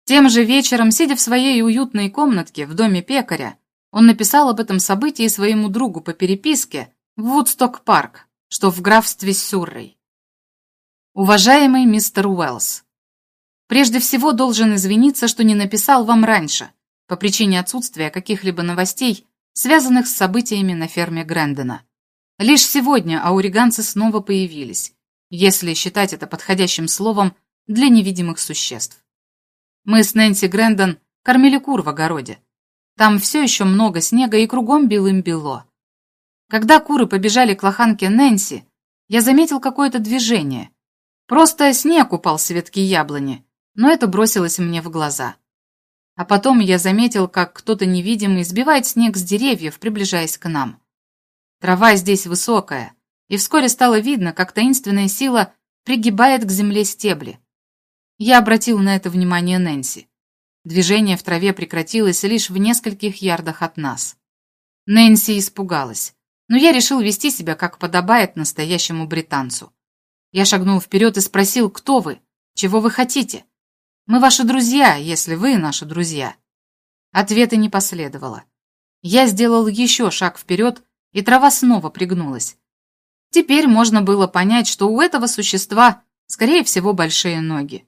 Тем же вечером, сидя в своей уютной комнатке в доме пекаря, он написал об этом событии своему другу по переписке в Вудсток-парк, что в графстве Сюррей. Уважаемый мистер Уэллс, прежде всего должен извиниться, что не написал вам раньше, по причине отсутствия каких-либо новостей, связанных с событиями на ферме Грэндона. Лишь сегодня ауриганцы снова появились, если считать это подходящим словом для невидимых существ. Мы с Нэнси Грэндон кормили кур в огороде. Там все еще много снега и кругом белым-бело. Когда куры побежали к лоханке Нэнси, я заметил какое-то движение. Просто снег упал с ветки яблони, но это бросилось мне в глаза. А потом я заметил, как кто-то невидимый сбивает снег с деревьев, приближаясь к нам. Трава здесь высокая, и вскоре стало видно, как таинственная сила пригибает к земле стебли. Я обратил на это внимание Нэнси. Движение в траве прекратилось лишь в нескольких ярдах от нас. Нэнси испугалась, но я решил вести себя, как подобает настоящему британцу. Я шагнул вперед и спросил, кто вы, чего вы хотите? Мы ваши друзья, если вы наши друзья. Ответа не последовало. Я сделал еще шаг вперед и трава снова пригнулась. Теперь можно было понять, что у этого существа, скорее всего, большие ноги.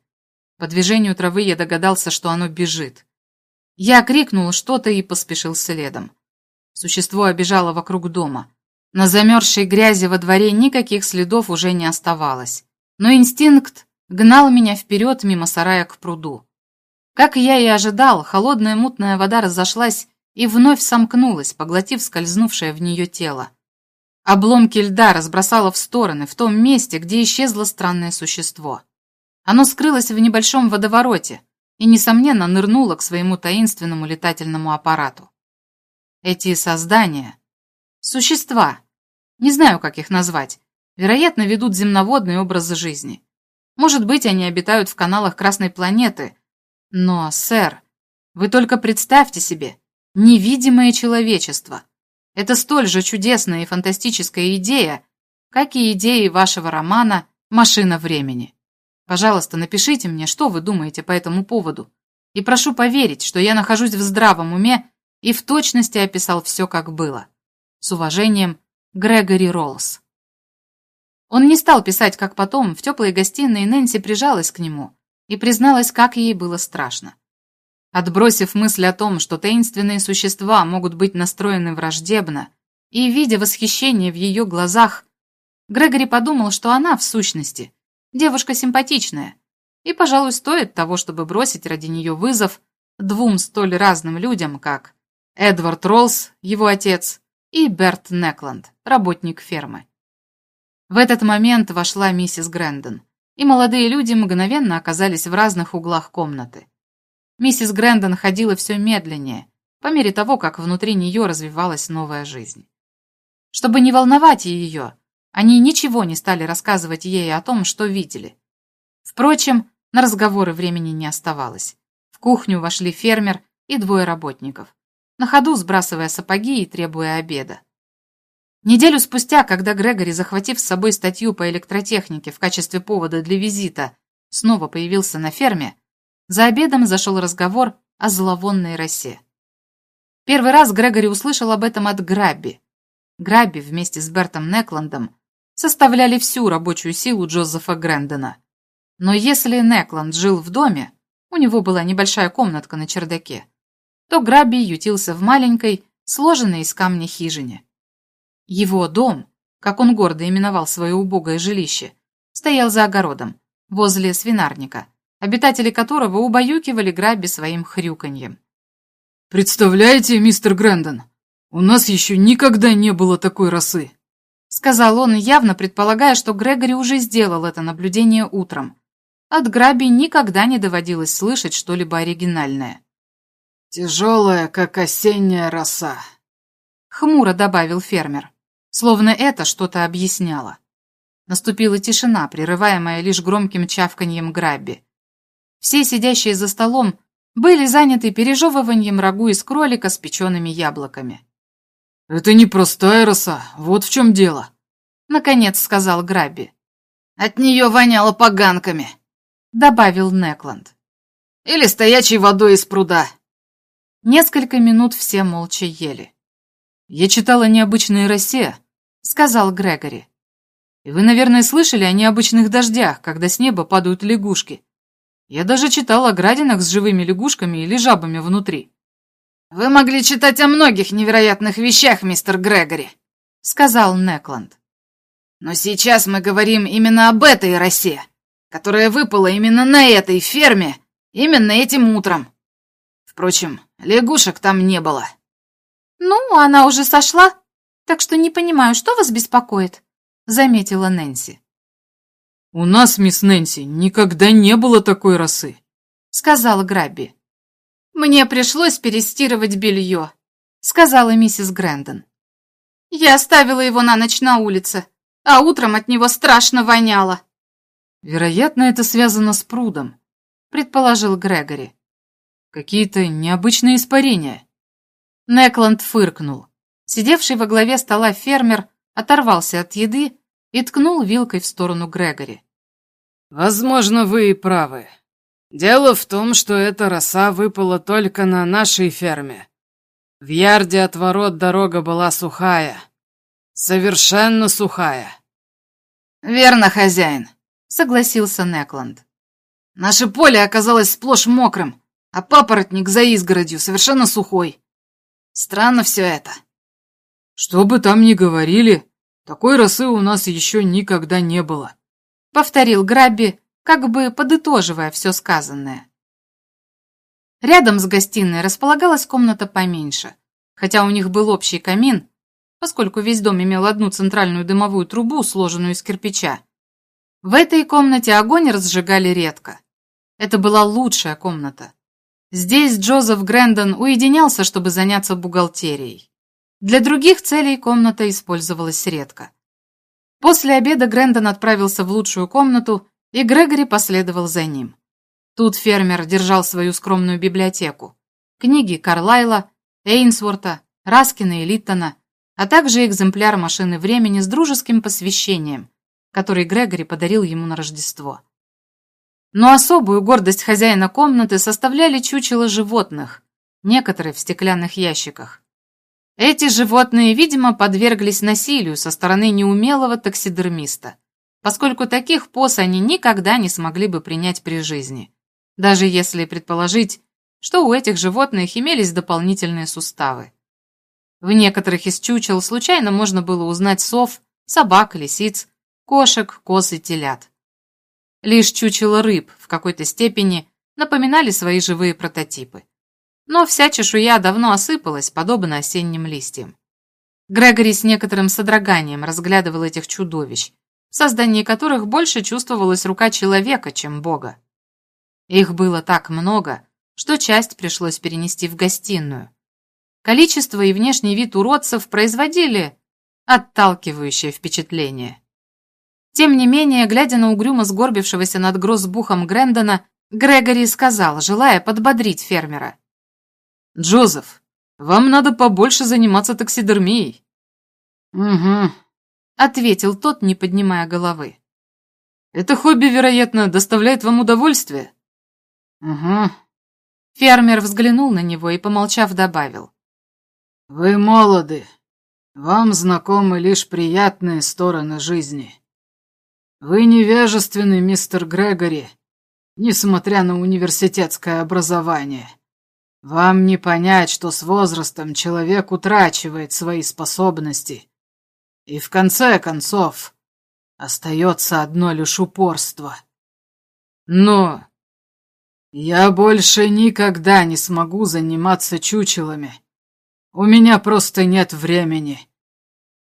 По движению травы я догадался, что оно бежит. Я крикнул что-то и поспешил следом. Существо обежало вокруг дома. На замерзшей грязи во дворе никаких следов уже не оставалось. Но инстинкт гнал меня вперед мимо сарая к пруду. Как я и ожидал, холодная мутная вода разошлась и вновь сомкнулась, поглотив скользнувшее в нее тело. Обломки льда разбросало в стороны, в том месте, где исчезло странное существо. Оно скрылось в небольшом водовороте и, несомненно, нырнуло к своему таинственному летательному аппарату. Эти создания, существа, не знаю, как их назвать, вероятно, ведут земноводный образ жизни. Может быть, они обитают в каналах Красной планеты. Но, сэр, вы только представьте себе, невидимое человечество. Это столь же чудесная и фантастическая идея, как и идеи вашего романа «Машина времени». Пожалуйста, напишите мне, что вы думаете по этому поводу. И прошу поверить, что я нахожусь в здравом уме и в точности описал все, как было. С уважением, Грегори Роллс. Он не стал писать, как потом, в теплой гостиной Нэнси прижалась к нему и призналась, как ей было страшно. Отбросив мысль о том, что таинственные существа могут быть настроены враждебно, и, видя восхищение в ее глазах, Грегори подумал, что она, в сущности, девушка симпатичная, и, пожалуй, стоит того, чтобы бросить ради нее вызов двум столь разным людям, как Эдвард Роллс, его отец, и Берт Некланд, работник фермы. В этот момент вошла миссис Грэндон, и молодые люди мгновенно оказались в разных углах комнаты. Миссис Грэндон ходила все медленнее, по мере того, как внутри нее развивалась новая жизнь. Чтобы не волновать ее, они ничего не стали рассказывать ей о том, что видели. Впрочем, на разговоры времени не оставалось. В кухню вошли фермер и двое работников, на ходу сбрасывая сапоги и требуя обеда. Неделю спустя, когда Грегори, захватив с собой статью по электротехнике в качестве повода для визита, снова появился на ферме, за обедом зашел разговор о зловонной росе. Первый раз Грегори услышал об этом от Грабби. Грабби вместе с Бертом Некландом составляли всю рабочую силу Джозефа Грэндона. Но если Некланд жил в доме, у него была небольшая комнатка на чердаке, то Грабби ютился в маленькой, сложенной из камня хижине. Его дом, как он гордо именовал свое убогое жилище, стоял за огородом, возле свинарника, обитатели которого убаюкивали Грабби своим хрюканьем. «Представляете, мистер Грэндон, у нас еще никогда не было такой росы», сказал он, явно предполагая, что Грегори уже сделал это наблюдение утром. От Граби никогда не доводилось слышать что-либо оригинальное. «Тяжелая, как осенняя роса», — хмуро добавил фермер словно это что-то объясняло. Наступила тишина, прерываемая лишь громким чавканьем Грабби. Все сидящие за столом были заняты пережевыванием рагу из кролика с печеными яблоками. «Это не простая роса, вот в чем дело», — наконец сказал Грабби. «От нее воняло поганками», — добавил Некланд. «Или стоячей водой из пруда». Несколько минут все молча ели. «Я читала о необычной росе», — сказал Грегори. «И вы, наверное, слышали о необычных дождях, когда с неба падают лягушки. Я даже читал о градинах с живыми лягушками или жабами внутри». «Вы могли читать о многих невероятных вещах, мистер Грегори», — сказал Некланд. «Но сейчас мы говорим именно об этой росе, которая выпала именно на этой ферме, именно этим утром. Впрочем, лягушек там не было». «Ну, она уже сошла», так что не понимаю, что вас беспокоит», — заметила Нэнси. «У нас, мисс Нэнси, никогда не было такой росы», — сказала Грабби. «Мне пришлось перестирывать белье», — сказала миссис Грэндон. «Я оставила его на ночь на улице, а утром от него страшно воняло». «Вероятно, это связано с прудом», — предположил Грегори. «Какие-то необычные испарения». Некланд фыркнул. Сидевший во главе стола фермер оторвался от еды и ткнул вилкой в сторону Грегори. «Возможно, вы и правы. Дело в том, что эта роса выпала только на нашей ферме. В ярде от ворот дорога была сухая. Совершенно сухая». «Верно, хозяин», — согласился Некланд. «Наше поле оказалось сплошь мокрым, а папоротник за изгородью совершенно сухой. Странно все это». «Что бы там ни говорили, такой росы у нас еще никогда не было», — повторил Грабби, как бы подытоживая все сказанное. Рядом с гостиной располагалась комната поменьше, хотя у них был общий камин, поскольку весь дом имел одну центральную дымовую трубу, сложенную из кирпича. В этой комнате огонь разжигали редко. Это была лучшая комната. Здесь Джозеф Грэндон уединялся, чтобы заняться бухгалтерией. Для других целей комната использовалась редко. После обеда Грэндон отправился в лучшую комнату, и Грегори последовал за ним. Тут фермер держал свою скромную библиотеку. Книги Карлайла, Эйнсворта, Раскина и Литтона, а также экземпляр машины времени с дружеским посвящением, который Грегори подарил ему на Рождество. Но особую гордость хозяина комнаты составляли чучела животных, некоторые в стеклянных ящиках. Эти животные, видимо, подверглись насилию со стороны неумелого таксидермиста, поскольку таких поз они никогда не смогли бы принять при жизни даже если предположить, что у этих животных имелись дополнительные суставы. В некоторых из чучел случайно можно было узнать сов, собак, лисиц, кошек, коз и телят. Лишь чучела рыб в какой-то степени напоминали свои живые прототипы. Но вся чешуя давно осыпалась, подобно осенним листьям. Грегори с некоторым содроганием разглядывал этих чудовищ, в создании которых больше чувствовалась рука человека, чем Бога. Их было так много, что часть пришлось перенести в гостиную. Количество и внешний вид уродцев производили отталкивающее впечатление. Тем не менее, глядя на угрюмо сгорбившегося над грозбухом Грэндона, Грегори сказал, желая подбодрить фермера. «Джозеф, вам надо побольше заниматься таксидермией». «Угу», — ответил тот, не поднимая головы. «Это хобби, вероятно, доставляет вам удовольствие?» «Угу». Фермер взглянул на него и, помолчав, добавил. «Вы молоды. Вам знакомы лишь приятные стороны жизни. Вы невежественный, мистер Грегори, несмотря на университетское образование. Вам не понять, что с возрастом человек утрачивает свои способности. И в конце концов остается одно лишь упорство. Но я больше никогда не смогу заниматься чучелами. У меня просто нет времени.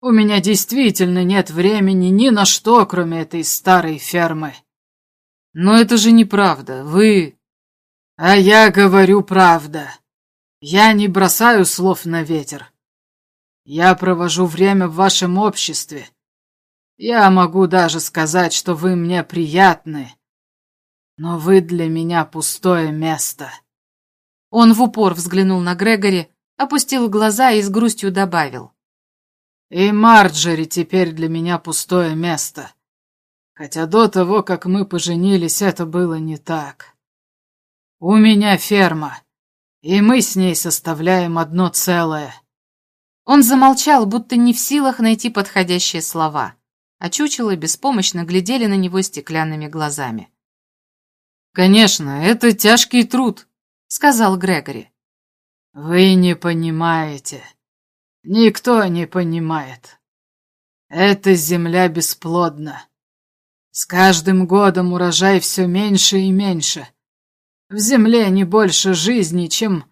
У меня действительно нет времени ни на что, кроме этой старой фермы. Но это же неправда, вы... А я говорю правда. Я не бросаю слов на ветер. Я провожу время в вашем обществе. Я могу даже сказать, что вы мне приятны. Но вы для меня пустое место. Он в упор взглянул на Грегори, опустил глаза и с грустью добавил. И Марджери теперь для меня пустое место. Хотя до того, как мы поженились, это было не так. У меня ферма, и мы с ней составляем одно целое. Он замолчал, будто не в силах найти подходящие слова, а чучело беспомощно глядели на него стеклянными глазами. «Конечно, это тяжкий труд», — сказал Грегори. «Вы не понимаете. Никто не понимает. Эта земля бесплодна. С каждым годом урожай все меньше и меньше. В земле не больше жизни, чем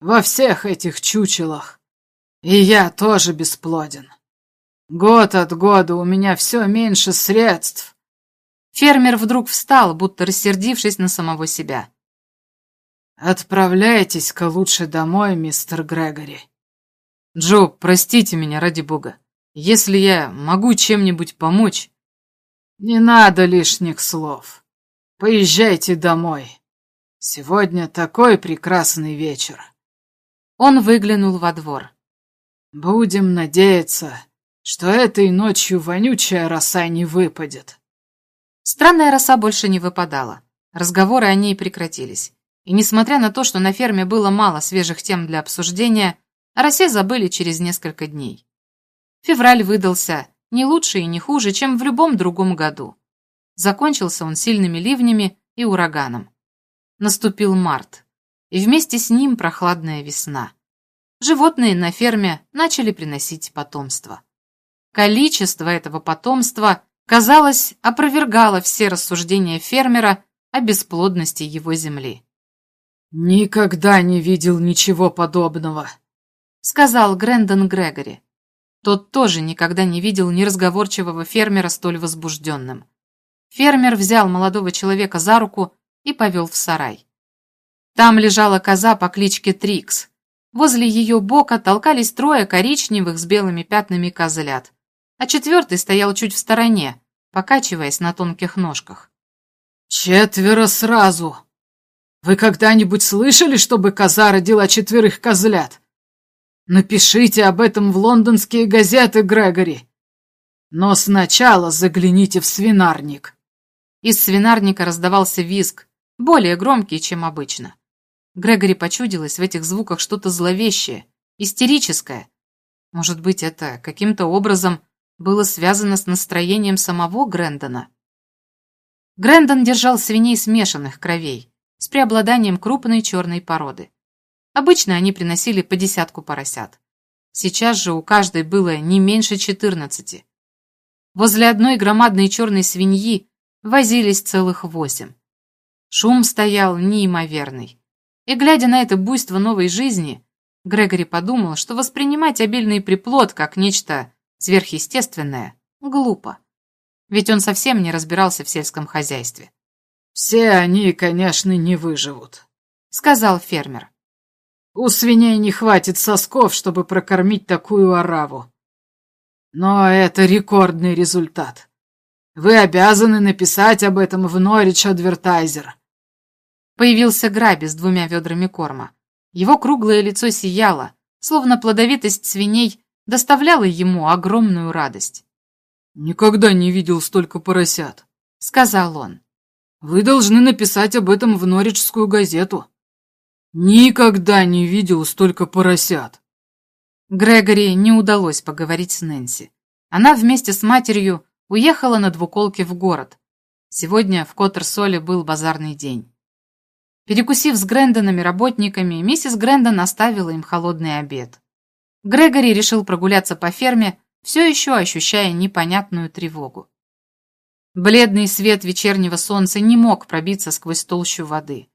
во всех этих чучелах. И я тоже бесплоден. Год от года у меня все меньше средств, Фермер вдруг встал, будто рассердившись на самого себя. «Отправляйтесь-ка лучше домой, мистер Грегори». «Джо, простите меня, ради бога. Если я могу чем-нибудь помочь...» «Не надо лишних слов. Поезжайте домой. Сегодня такой прекрасный вечер». Он выглянул во двор. «Будем надеяться, что этой ночью вонючая роса не выпадет». Странная роса больше не выпадала. Разговоры о ней прекратились. И несмотря на то, что на ферме было мало свежих тем для обсуждения, о росе забыли через несколько дней. Февраль выдался не лучше и не хуже, чем в любом другом году. Закончился он сильными ливнями и ураганом. Наступил март, и вместе с ним прохладная весна. Животные на ферме начали приносить потомство. Количество этого потомства казалось, опровергала все рассуждения фермера о бесплодности его земли. «Никогда не видел ничего подобного», — сказал Грэндон Грегори. Тот тоже никогда не видел неразговорчивого фермера столь возбужденным. Фермер взял молодого человека за руку и повел в сарай. Там лежала коза по кличке Трикс. Возле ее бока толкались трое коричневых с белыми пятнами козлят, а четвертый стоял чуть в стороне, покачиваясь на тонких ножках. «Четверо сразу! Вы когда-нибудь слышали, чтобы коза родила четверых козлят? Напишите об этом в лондонские газеты, Грегори. Но сначала загляните в свинарник». Из свинарника раздавался визг, более громкий, чем обычно. Грегори почудилось в этих звуках что-то зловещее, истерическое. Может быть, это каким-то образом было связано с настроением самого Грэндона? Грэндон держал свиней смешанных кровей, с преобладанием крупной черной породы. Обычно они приносили по десятку поросят. Сейчас же у каждой было не меньше четырнадцати. Возле одной громадной черной свиньи возились целых восемь. Шум стоял неимоверный. И глядя на это буйство новой жизни, Грегори подумал, что воспринимать обильный приплод как нечто сверхъестественное глупо. Ведь он совсем не разбирался в сельском хозяйстве. «Все они, конечно, не выживут», — сказал фермер. «У свиней не хватит сосков, чтобы прокормить такую ораву. Но это рекордный результат. Вы обязаны написать об этом в Норридж Адвертайзер. Появился Граби с двумя ведрами корма. Его круглое лицо сияло, словно плодовитость свиней доставляла ему огромную радость. «Никогда не видел столько поросят», — сказал он. «Вы должны написать об этом в Норриджскую газету. Никогда не видел столько поросят». Грегори не удалось поговорить с Нэнси. Она вместе с матерью уехала на двуколке в город. Сегодня в Коттерсоле был базарный день. Перекусив с Грэндонами работниками, миссис Грэндон оставила им холодный обед. Грегори решил прогуляться по ферме, все еще ощущая непонятную тревогу. Бледный свет вечернего солнца не мог пробиться сквозь толщу воды.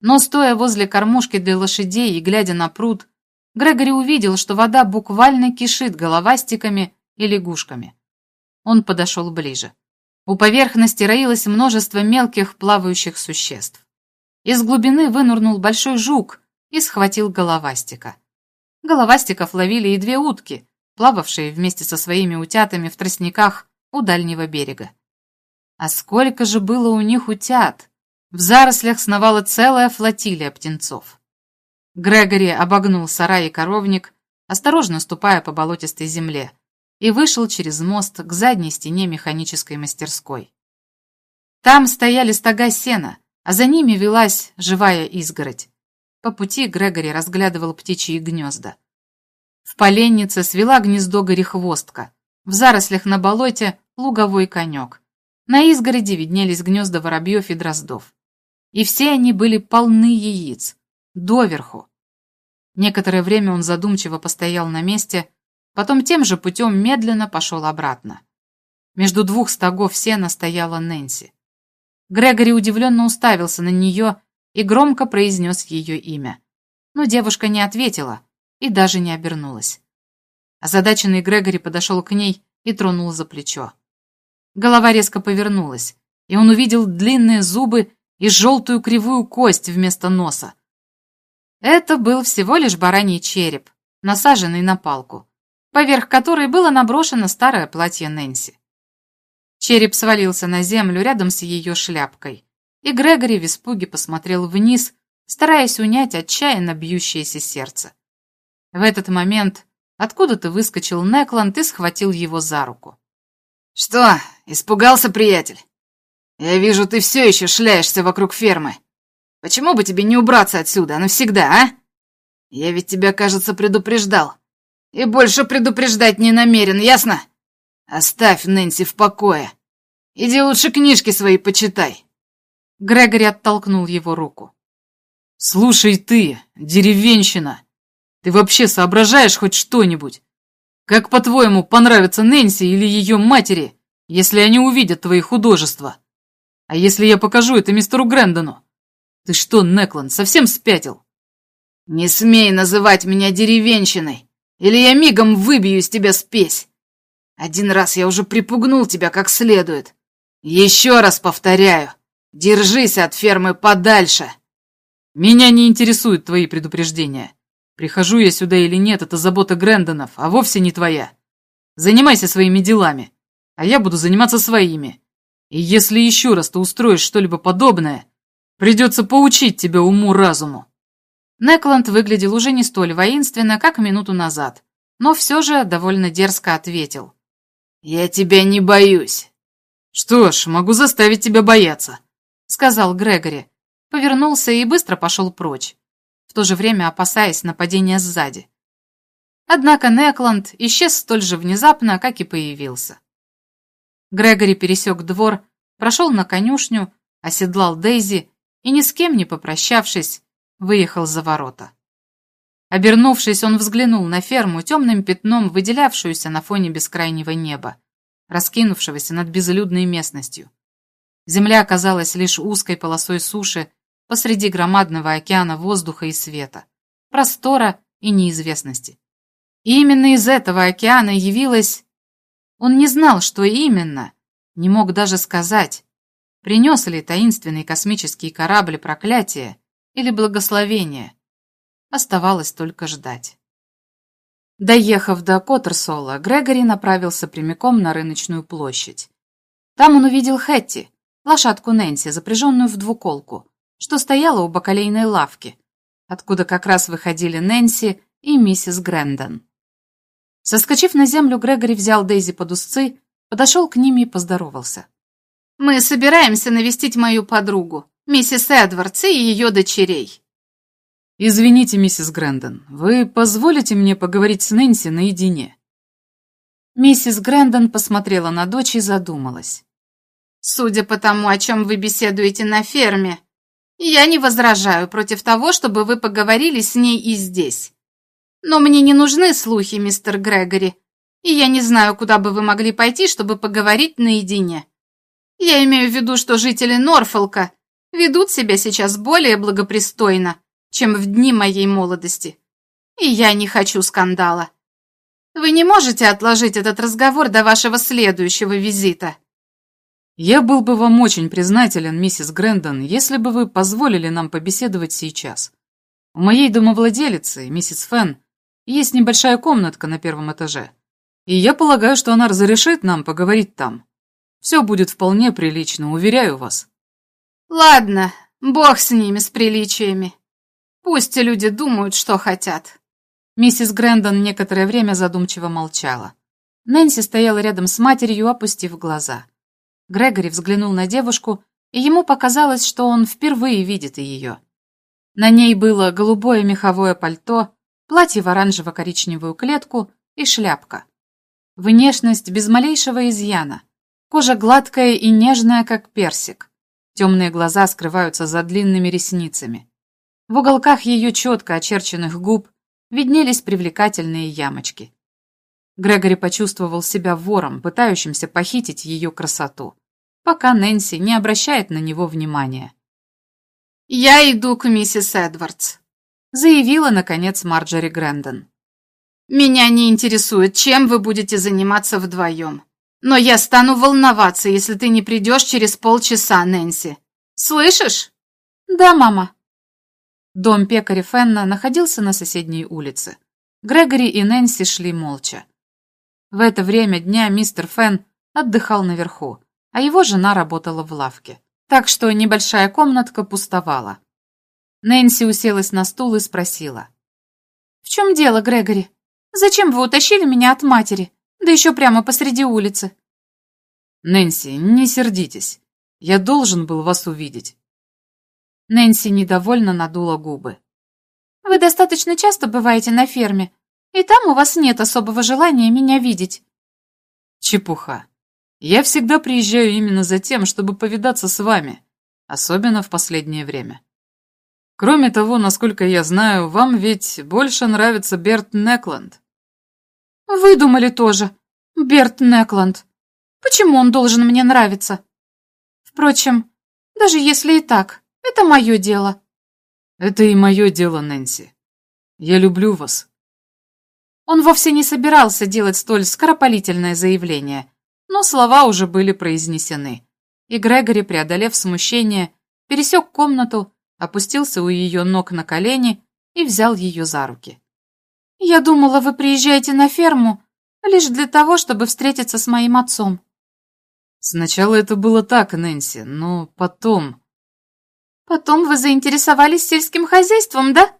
Но стоя возле кормушки для лошадей и глядя на пруд, Грегори увидел, что вода буквально кишит головастиками и лягушками. Он подошел ближе. У поверхности роилось множество мелких плавающих существ. Из глубины вынурнул большой жук и схватил головастика. Головастиков ловили и две утки, плававшие вместе со своими утятами в тростниках у дальнего берега. А сколько же было у них утят! В зарослях сновала целая флотилия птенцов. Грегори обогнул сарай и коровник, осторожно ступая по болотистой земле, и вышел через мост к задней стене механической мастерской. Там стояли стога сена, а за ними велась живая изгородь. По пути Грегори разглядывал птичьи гнезда. В поленнице свела гнездо горехвостка, в зарослях на болоте луговой конек. На изгороди виднелись гнезда воробьев и дроздов. И все они были полны яиц, доверху. Некоторое время он задумчиво постоял на месте, потом тем же путем медленно пошел обратно. Между двух стогов сена стояла Нэнси. Грегори удивленно уставился на нее и громко произнес ее имя. Но девушка не ответила и даже не обернулась. Озадаченный Грегори подошел к ней и тронул за плечо. Голова резко повернулась, и он увидел длинные зубы и желтую кривую кость вместо носа. Это был всего лишь бараний череп, насаженный на палку, поверх которой было наброшено старое платье Нэнси. Череп свалился на землю рядом с ее шляпкой, и Грегори в испуге посмотрел вниз, стараясь унять отчаянно бьющееся сердце. В этот момент откуда-то выскочил Некланд и схватил его за руку. «Что, испугался, приятель? Я вижу, ты все еще шляешься вокруг фермы. Почему бы тебе не убраться отсюда навсегда, а? Я ведь тебя, кажется, предупреждал. И больше предупреждать не намерен, ясно? Оставь Нэнси в покое. Иди лучше книжки свои почитай. Грегори оттолкнул его руку. «Слушай ты, деревенщина, ты вообще соображаешь хоть что-нибудь? Как, по-твоему, понравится Нэнси или ее матери, если они увидят твои художества? А если я покажу это мистеру Грэндону? Ты что, Неклан, совсем спятил? Не смей называть меня деревенщиной, или я мигом выбью из тебя спесь. Один раз я уже припугнул тебя как следует. Еще раз повторяю, держись от фермы подальше. Меня не интересуют твои предупреждения. Прихожу я сюда или нет, это забота Грэндонов, а вовсе не твоя. Занимайся своими делами, а я буду заниматься своими. И если еще раз ты устроишь что-либо подобное, придется поучить тебя уму-разуму. Некланд выглядел уже не столь воинственно, как минуту назад, но все же довольно дерзко ответил. «Я тебя не боюсь». «Что ж, могу заставить тебя бояться», — сказал Грегори, повернулся и быстро пошел прочь, в то же время опасаясь нападения сзади. Однако Некланд исчез столь же внезапно, как и появился. Грегори пересек двор, прошел на конюшню, оседлал Дейзи и, ни с кем не попрощавшись, выехал за ворота. Обернувшись, он взглянул на ферму, темным пятном, выделявшуюся на фоне бескрайнего неба, раскинувшегося над безлюдной местностью. Земля оказалась лишь узкой полосой суши посреди громадного океана воздуха и света, простора и неизвестности. И именно из этого океана явилась... Он не знал, что именно, не мог даже сказать, принес ли таинственный космический корабль проклятие или благословение. Оставалось только ждать. Доехав до Коттерсола, Грегори направился прямиком на рыночную площадь. Там он увидел Хэтти, лошадку Нэнси, запряженную в двуколку, что стояла у бакалейной лавки, откуда как раз выходили Нэнси и миссис Грэндон. Соскочив на землю, Грегори взял Дейзи под узцы, подошел к ним и поздоровался. «Мы собираемся навестить мою подругу, миссис Эдвардс и ее дочерей». «Извините, миссис Грэндон, вы позволите мне поговорить с Нэнси наедине?» Миссис Грэндон посмотрела на дочь и задумалась. «Судя по тому, о чем вы беседуете на ферме, я не возражаю против того, чтобы вы поговорили с ней и здесь. Но мне не нужны слухи, мистер Грегори, и я не знаю, куда бы вы могли пойти, чтобы поговорить наедине. Я имею в виду, что жители Норфолка ведут себя сейчас более благопристойно, чем в дни моей молодости. И я не хочу скандала. Вы не можете отложить этот разговор до вашего следующего визита. Я был бы вам очень признателен, миссис Грэндон, если бы вы позволили нам побеседовать сейчас. У моей домовладелицы, миссис Фен, есть небольшая комнатка на первом этаже, и я полагаю, что она разрешит нам поговорить там. Все будет вполне прилично, уверяю вас. Ладно, бог с ними, с приличиями. Пусть люди думают, что хотят. Миссис Грэндон некоторое время задумчиво молчала. Нэнси стояла рядом с матерью, опустив глаза. Грегори взглянул на девушку, и ему показалось, что он впервые видит ее. На ней было голубое меховое пальто, платье в оранжево-коричневую клетку и шляпка. Внешность без малейшего изъяна. Кожа гладкая и нежная, как персик. Темные глаза скрываются за длинными ресницами. В уголках ее четко очерченных губ виднелись привлекательные ямочки. Грегори почувствовал себя вором, пытающимся похитить ее красоту, пока Нэнси не обращает на него внимания. «Я иду к миссис Эдвардс», — заявила, наконец, Марджори Грэндон. «Меня не интересует, чем вы будете заниматься вдвоем. Но я стану волноваться, если ты не придешь через полчаса, Нэнси. Слышишь?» «Да, мама». Дом пекаря Фенна находился на соседней улице. Грегори и Нэнси шли молча. В это время дня мистер Фен отдыхал наверху, а его жена работала в лавке. Так что небольшая комнатка пустовала. Нэнси уселась на стул и спросила. «В чем дело, Грегори? Зачем вы утащили меня от матери, да еще прямо посреди улицы?» «Нэнси, не сердитесь. Я должен был вас увидеть». Нэнси недовольно надула губы. «Вы достаточно часто бываете на ферме, и там у вас нет особого желания меня видеть. Чепуха. Я всегда приезжаю именно за тем, чтобы повидаться с вами, особенно в последнее время. Кроме того, насколько я знаю, вам ведь больше нравится Берт Некланд. Вы думали тоже. Берт Некланд. Почему он должен мне нравиться? Впрочем, даже если и так, это мое дело. Это и мое дело, Нэнси. Я люблю вас. Он вовсе не собирался делать столь скоропалительное заявление, но слова уже были произнесены, И Грегори, преодолев смущение, пересек комнату, опустился у ее ног на колени и взял ее за руки. «Я думала, вы приезжаете на ферму лишь для того, чтобы встретиться с моим отцом». Сначала это было так, Нэнси, но потом... Потом вы заинтересовались сельским хозяйством, да?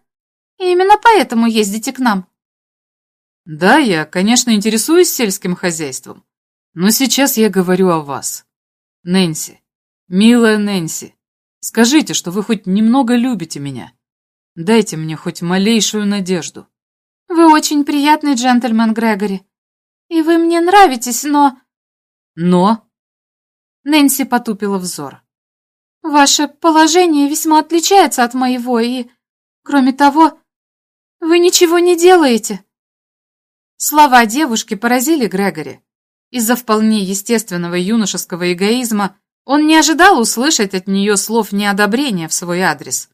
И именно поэтому ездите к нам. Да, я, конечно, интересуюсь сельским хозяйством, но сейчас я говорю о вас. Нэнси, милая Нэнси, скажите, что вы хоть немного любите меня. Дайте мне хоть малейшую надежду. Вы очень приятный джентльмен, Грегори. И вы мне нравитесь, но... Но? Нэнси потупила взор. Ваше положение весьма отличается от моего, и, кроме того, вы ничего не делаете. Слова девушки поразили Грегори. Из-за вполне естественного юношеского эгоизма он не ожидал услышать от нее слов неодобрения в свой адрес.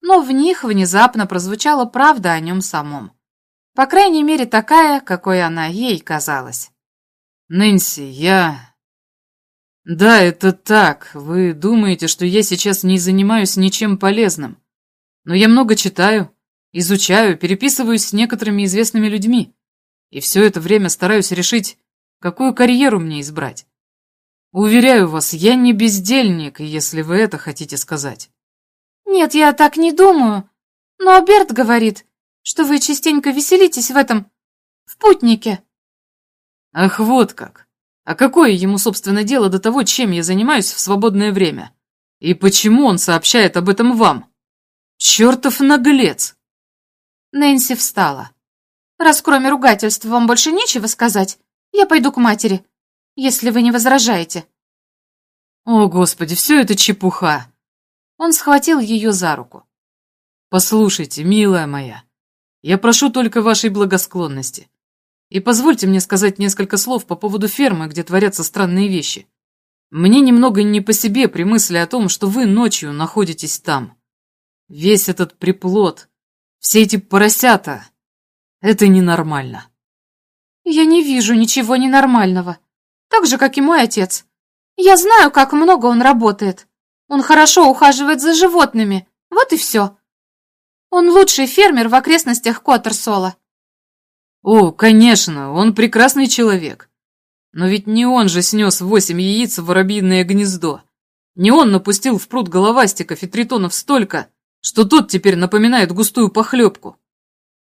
Но в них внезапно прозвучала правда о нем самом. По крайней мере, такая, какой она ей казалась. «Нэнси, я... Да, это так. Вы думаете, что я сейчас не занимаюсь ничем полезным. Но я много читаю, изучаю, переписываюсь с некоторыми известными людьми. И все это время стараюсь решить, какую карьеру мне избрать. Уверяю вас, я не бездельник, если вы это хотите сказать. Нет, я так не думаю. Но Берт говорит, что вы частенько веселитесь в этом... в путнике. Ах, вот как. А какое ему, собственно, дело до того, чем я занимаюсь в свободное время? И почему он сообщает об этом вам? Чертов наглец!» Нэнси встала. «Раз кроме ругательств вам больше нечего сказать, я пойду к матери, если вы не возражаете». «О, Господи, все это чепуха!» Он схватил ее за руку. «Послушайте, милая моя, я прошу только вашей благосклонности. И позвольте мне сказать несколько слов по поводу фермы, где творятся странные вещи. Мне немного не по себе при мысли о том, что вы ночью находитесь там. Весь этот приплод, все эти поросята — это ненормально. Я не вижу ничего ненормального. Так же, как и мой отец. Я знаю, как много он работает. Он хорошо ухаживает за животными. Вот и все. Он лучший фермер в окрестностях Коттерсола. О, конечно, он прекрасный человек. Но ведь не он же снес восемь яиц в воробьиное гнездо. Не он напустил в пруд головастиков и тритонов столько, что тот теперь напоминает густую похлебку.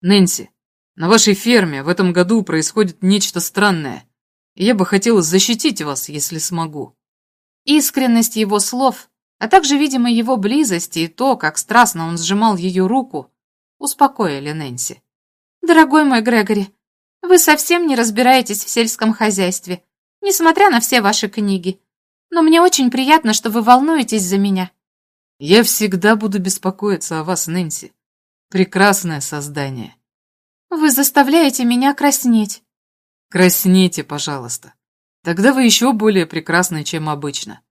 Нэнси, на вашей ферме в этом году происходит нечто странное, и я бы хотела защитить вас, если смогу. Искренность его слов, а также, видимо, его близость и то, как страстно он сжимал ее руку, успокоили Нэнси. «Дорогой мой Грегори, вы совсем не разбираетесь в сельском хозяйстве, несмотря на все ваши книги. Но мне очень приятно, что вы волнуетесь за меня». «Я всегда буду беспокоиться о вас, Нэнси. Прекрасное создание». «Вы заставляете меня краснеть». «Краснейте, пожалуйста. Тогда вы еще более прекрасны, чем обычно».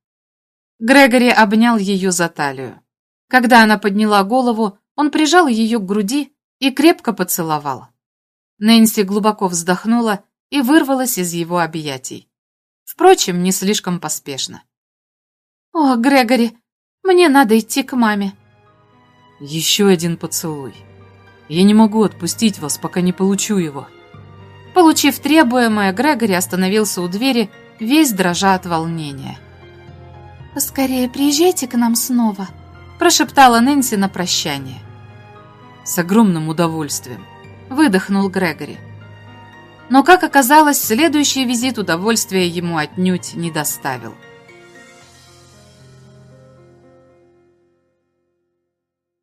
Грегори обнял ее за талию. Когда она подняла голову, он прижал ее к груди и крепко поцеловал. Нэнси глубоко вздохнула и вырвалась из его объятий. Впрочем, не слишком поспешно. «О, Грегори, мне надо идти к маме». «Еще один поцелуй. Я не могу отпустить вас, пока не получу его». Получив требуемое, Грегори остановился у двери, весь дрожа от волнения. «Поскорее приезжайте к нам снова», прошептала Нэнси на прощание. С огромным удовольствием. Выдохнул Грегори. Но, как оказалось, следующий визит удовольствия ему отнюдь не доставил.